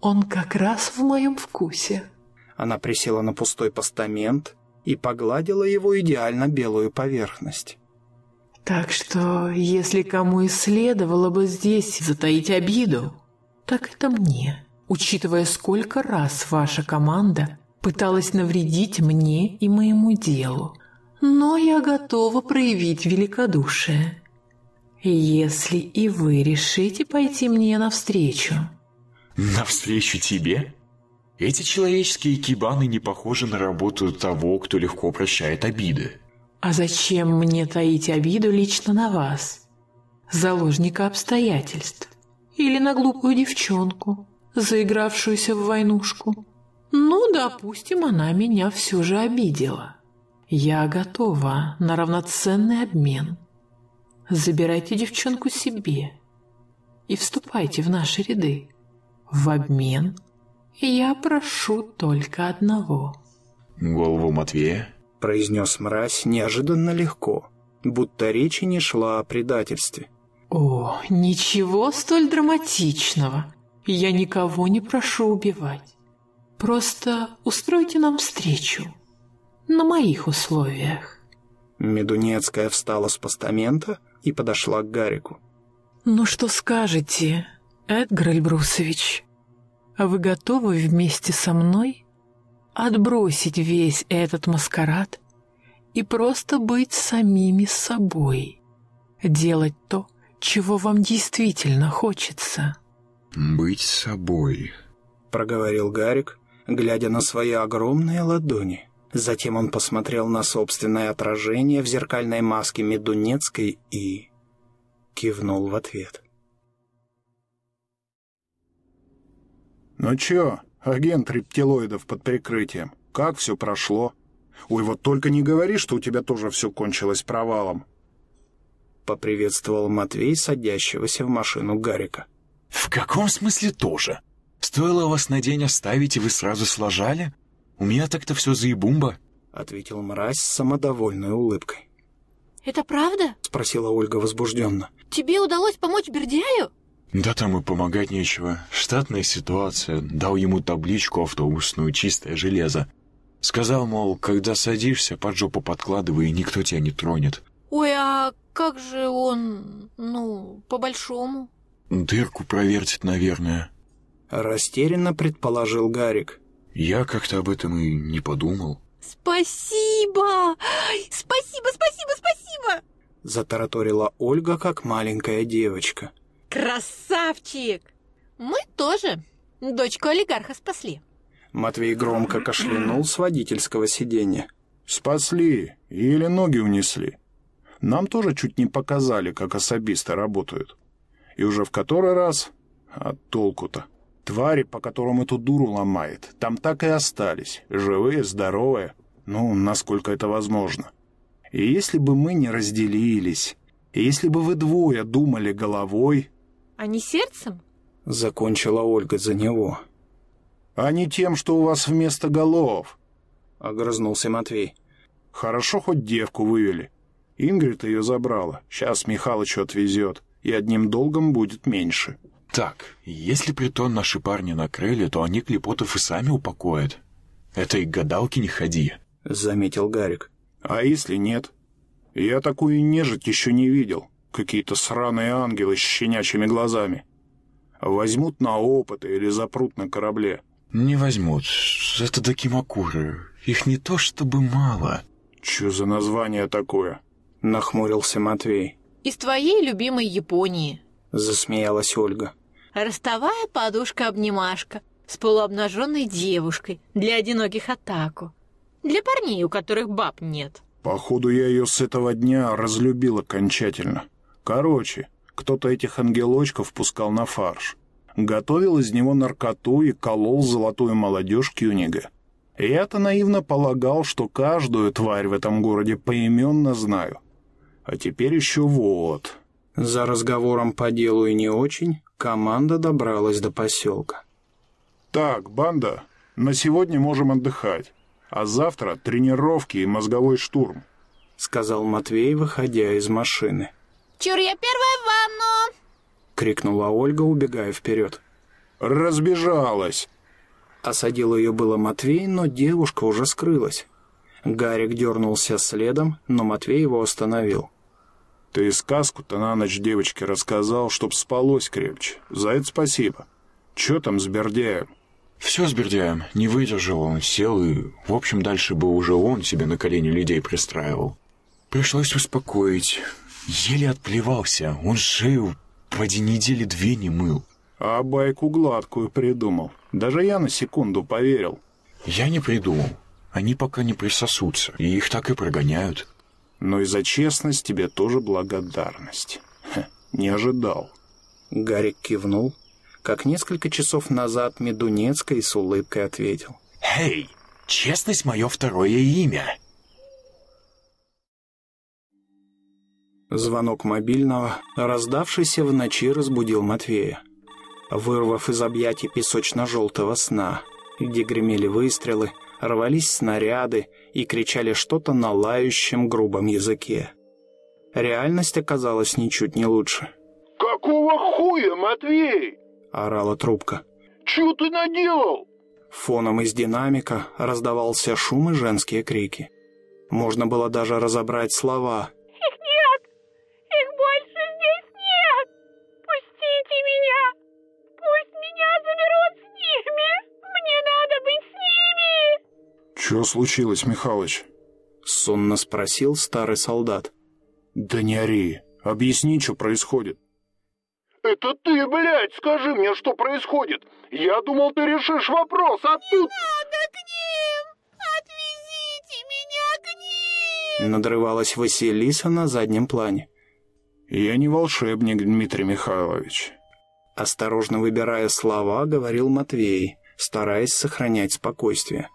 Speaker 6: Он как раз в моем вкусе.
Speaker 1: Она присела на пустой постамент и погладила его идеально белую поверхность.
Speaker 6: Так что, если кому и следовало бы здесь затаить обиду, так это мне, учитывая, сколько раз ваша команда пыталась навредить мне и моему делу. но я готова проявить великодушие, если и вы решите пойти мне навстречу.
Speaker 14: Навстречу тебе? Эти человеческие кибаны не похожи на работу того, кто легко прощает обиды.
Speaker 6: А зачем мне таить обиду лично на вас, заложника обстоятельств, или на глупую девчонку, заигравшуюся в войнушку? Ну, допустим, она меня все же обидела. Я готова на равноценный обмен. Забирайте девчонку себе и вступайте в наши ряды. В обмен я прошу только одного.
Speaker 14: Голову Матвея?
Speaker 16: Произнес мразь неожиданно легко, будто речи не шла о предательстве.
Speaker 6: О, ничего столь драматичного. Я никого не прошу убивать. Просто устройте нам встречу. На моих условиях.
Speaker 16: Медунецкая встала с постамента и подошла к Гарику.
Speaker 6: Ну что скажете, Эдгар Эльбрусович? А вы готовы вместе со мной отбросить весь этот маскарад и просто быть самими собой? Делать то, чего вам действительно хочется?
Speaker 14: «Быть собой», —
Speaker 16: проговорил Гарик, глядя на свои огромные ладони. Затем он посмотрел на собственное отражение в зеркальной маске Медунецкой и... кивнул в ответ.
Speaker 1: «Ну чё, агент рептилоидов под прикрытием, как все прошло? Ой, вот только не говори, что у тебя тоже все кончилось провалом!»
Speaker 16: Поприветствовал Матвей, садящегося в машину Гарика.
Speaker 14: «В каком смысле тоже? Стоило вас на день оставить, и вы сразу сложали? У меня так-то все заебумба», —
Speaker 16: ответил мразь с самодовольной улыбкой.
Speaker 3: «Это правда?»
Speaker 16: — спросила Ольга возбужденно.
Speaker 3: «Тебе удалось помочь Бердяю?»
Speaker 14: «Да там и помогать нечего. Штатная ситуация. Дал ему табличку автобусную, чистое железо. Сказал, мол, когда садишься, под жопу подкладывай, и никто тебя не тронет».
Speaker 3: «Ой, а как же он, ну, по-большому?»
Speaker 14: «Дырку провертит, наверное».
Speaker 16: Растерянно предположил Гарик.
Speaker 14: «Я как-то об этом и не подумал».
Speaker 3: «Спасибо! Спасибо, спасибо, спасибо!»
Speaker 16: Затараторила Ольга, как маленькая девочка.
Speaker 3: «Красавчик! Мы тоже дочку олигарха спасли».
Speaker 16: Матвей громко кашлянул с водительского сиденья.
Speaker 1: «Спасли или ноги унесли. Нам тоже чуть не показали, как особисты работают. И уже в который раз... А толку-то? Твари, по которым эту дуру ломает, там так и остались. Живые, здоровые. Ну, насколько это возможно. И если бы мы не разделились, и если бы вы двое думали головой...
Speaker 3: А не сердцем?
Speaker 16: Закончила Ольга за него.
Speaker 1: А не тем, что у вас вместо голов.
Speaker 16: Огрызнулся Матвей.
Speaker 1: Хорошо хоть девку вывели. Ингрид ее забрала. Сейчас Михалычу отвезет, и одним долгом будет меньше.
Speaker 14: Так, если притон наши парни накрыли, то они Клепотов и сами упокоят. Это и к гадалке не ходи.
Speaker 16: Заметил Гарик.
Speaker 1: А если нет? Я такую нежить еще не видел. Какие-то сраные ангелы с щенячьими глазами. Возьмут на опыт или запрут на корабле.
Speaker 14: Не возьмут. Это докимакуры. Их не то чтобы мало.
Speaker 1: Че за название такое?
Speaker 16: Нахмурился Матвей.
Speaker 3: Из твоей любимой Японии.
Speaker 16: Засмеялась Ольга.
Speaker 3: Ростовая подушка-обнимашка с полуобнаженной девушкой для одиноких атаку. Для парней, у которых баб нет.
Speaker 1: Походу, я ее с этого дня разлюбил окончательно. Короче, кто-то этих ангелочков пускал на фарш. Готовил из него наркоту и колол золотую молодежь Кюнига. Я-то наивно полагал, что каждую тварь в этом городе поименно знаю. А теперь еще вот.
Speaker 16: За разговором по делу и не очень команда добралась до поселка.
Speaker 1: «Так, банда, на сегодня можем отдыхать, а завтра тренировки и мозговой штурм», —
Speaker 16: сказал Матвей, выходя из машины.
Speaker 3: «Чур, я первая в ванну!»
Speaker 16: — крикнула Ольга, убегая вперед.
Speaker 1: «Разбежалась!»
Speaker 16: Осадил ее было Матвей, но девушка уже скрылась. Гарик дернулся следом, но Матвей его остановил.
Speaker 1: «Ты сказку-то на ночь девочке рассказал, чтоб спалось крепче. За это спасибо. Че там с Бердяем?»
Speaker 14: Все с бердяем. Не выдержал он, сел и... В общем, дальше бы уже он себе на колени людей пристраивал. Пришлось успокоить. Еле отплевался. Он шею поди недели две не мыл.
Speaker 2: А байку гладкую придумал. Даже я на секунду поверил.
Speaker 14: Я не придумал. Они пока не присосутся, и их так и прогоняют.
Speaker 2: Но и за честность тебе тоже благодарность. Ха, не ожидал.
Speaker 1: Гарик кивнул, как несколько часов назад Медунецкой с улыбкой ответил.
Speaker 15: «Эй, честность — мое второе имя!»
Speaker 1: Звонок мобильного, раздавшийся в ночи, разбудил Матвея. Вырвав из объятий песочно-желтого сна, где гремели выстрелы, рвались снаряды и кричали что-то на лающем грубом языке. Реальность оказалась ничуть не лучше.
Speaker 12: «Какого хуя, Матвей?»
Speaker 1: — орала трубка.
Speaker 12: «Чего ты наделал?»
Speaker 1: Фоном из динамика раздавался шум и женские крики. Можно было даже разобрать слова.
Speaker 2: «Чё случилось, Михалыч?»
Speaker 1: — сонно спросил старый солдат.
Speaker 2: «Да не ори. Объясни, что происходит».
Speaker 12: «Это ты, блядь, скажи мне, что происходит. Я думал, ты решишь вопрос, а тут...»
Speaker 6: «Надо к ним! Отвезите меня к ним!»
Speaker 1: Надрывалась Василиса на заднем плане.
Speaker 2: «Я не волшебник, Дмитрий Михайлович».
Speaker 1: Осторожно выбирая слова, говорил Матвей, стараясь сохранять спокойствие.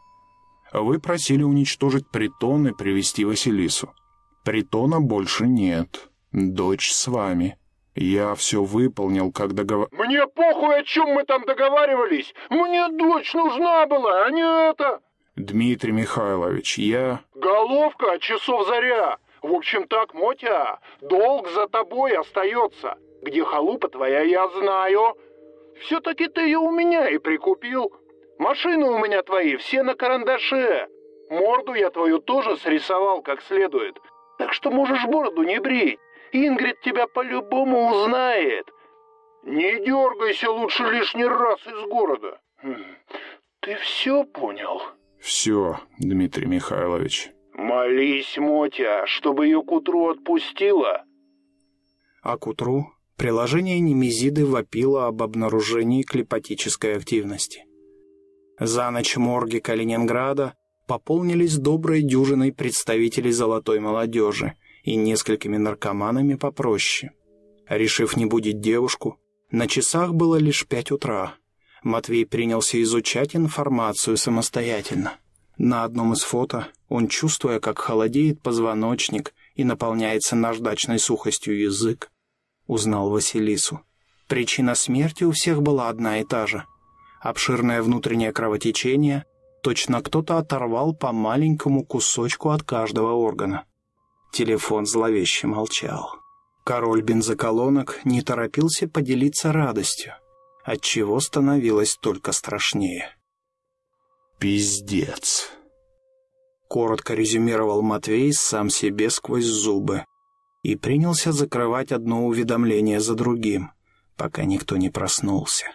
Speaker 2: «Вы просили уничтожить притон и привести Василису. Притона больше нет. Дочь с вами». Я все выполнил, как договор...
Speaker 12: Мне похуй, о чем мы там договаривались. Мне дочь нужна была, а не это.
Speaker 2: Дмитрий Михайлович, я...
Speaker 12: Головка часов заря. В общем так, Мотя, долг за тобой остается. Где халупа твоя, я знаю. Все-таки ты ее у меня и прикупил. Машины у меня твои все на карандаше. Морду я твою тоже срисовал как следует. Так что можешь бороду не брить. Ингрид тебя по-любому узнает. Не дергайся лучше лишний раз из города. Хм, ты все понял?
Speaker 2: Все, Дмитрий Михайлович.
Speaker 12: Молись, Мотя, чтобы ее к утру отпустила.
Speaker 1: А к утру приложение Немезиды вопило об обнаружении клепатической активности. За ночь морги Калининграда пополнились доброй дюжиной представителей золотой молодежи, и несколькими наркоманами попроще. Решив не будить девушку, на часах было лишь пять утра. Матвей принялся изучать информацию самостоятельно. На одном из фото он, чувствуя, как холодеет позвоночник и наполняется наждачной сухостью язык, узнал Василису. Причина смерти у всех была одна и та же. Обширное внутреннее кровотечение, точно кто-то оторвал по маленькому кусочку от каждого органа. Телефон зловеще молчал. Король бензоколонок не торопился поделиться радостью, отчего становилось только страшнее.
Speaker 2: «Пиздец!»
Speaker 1: Коротко резюмировал Матвей сам себе сквозь зубы и принялся закрывать одно уведомление за другим, пока никто не проснулся.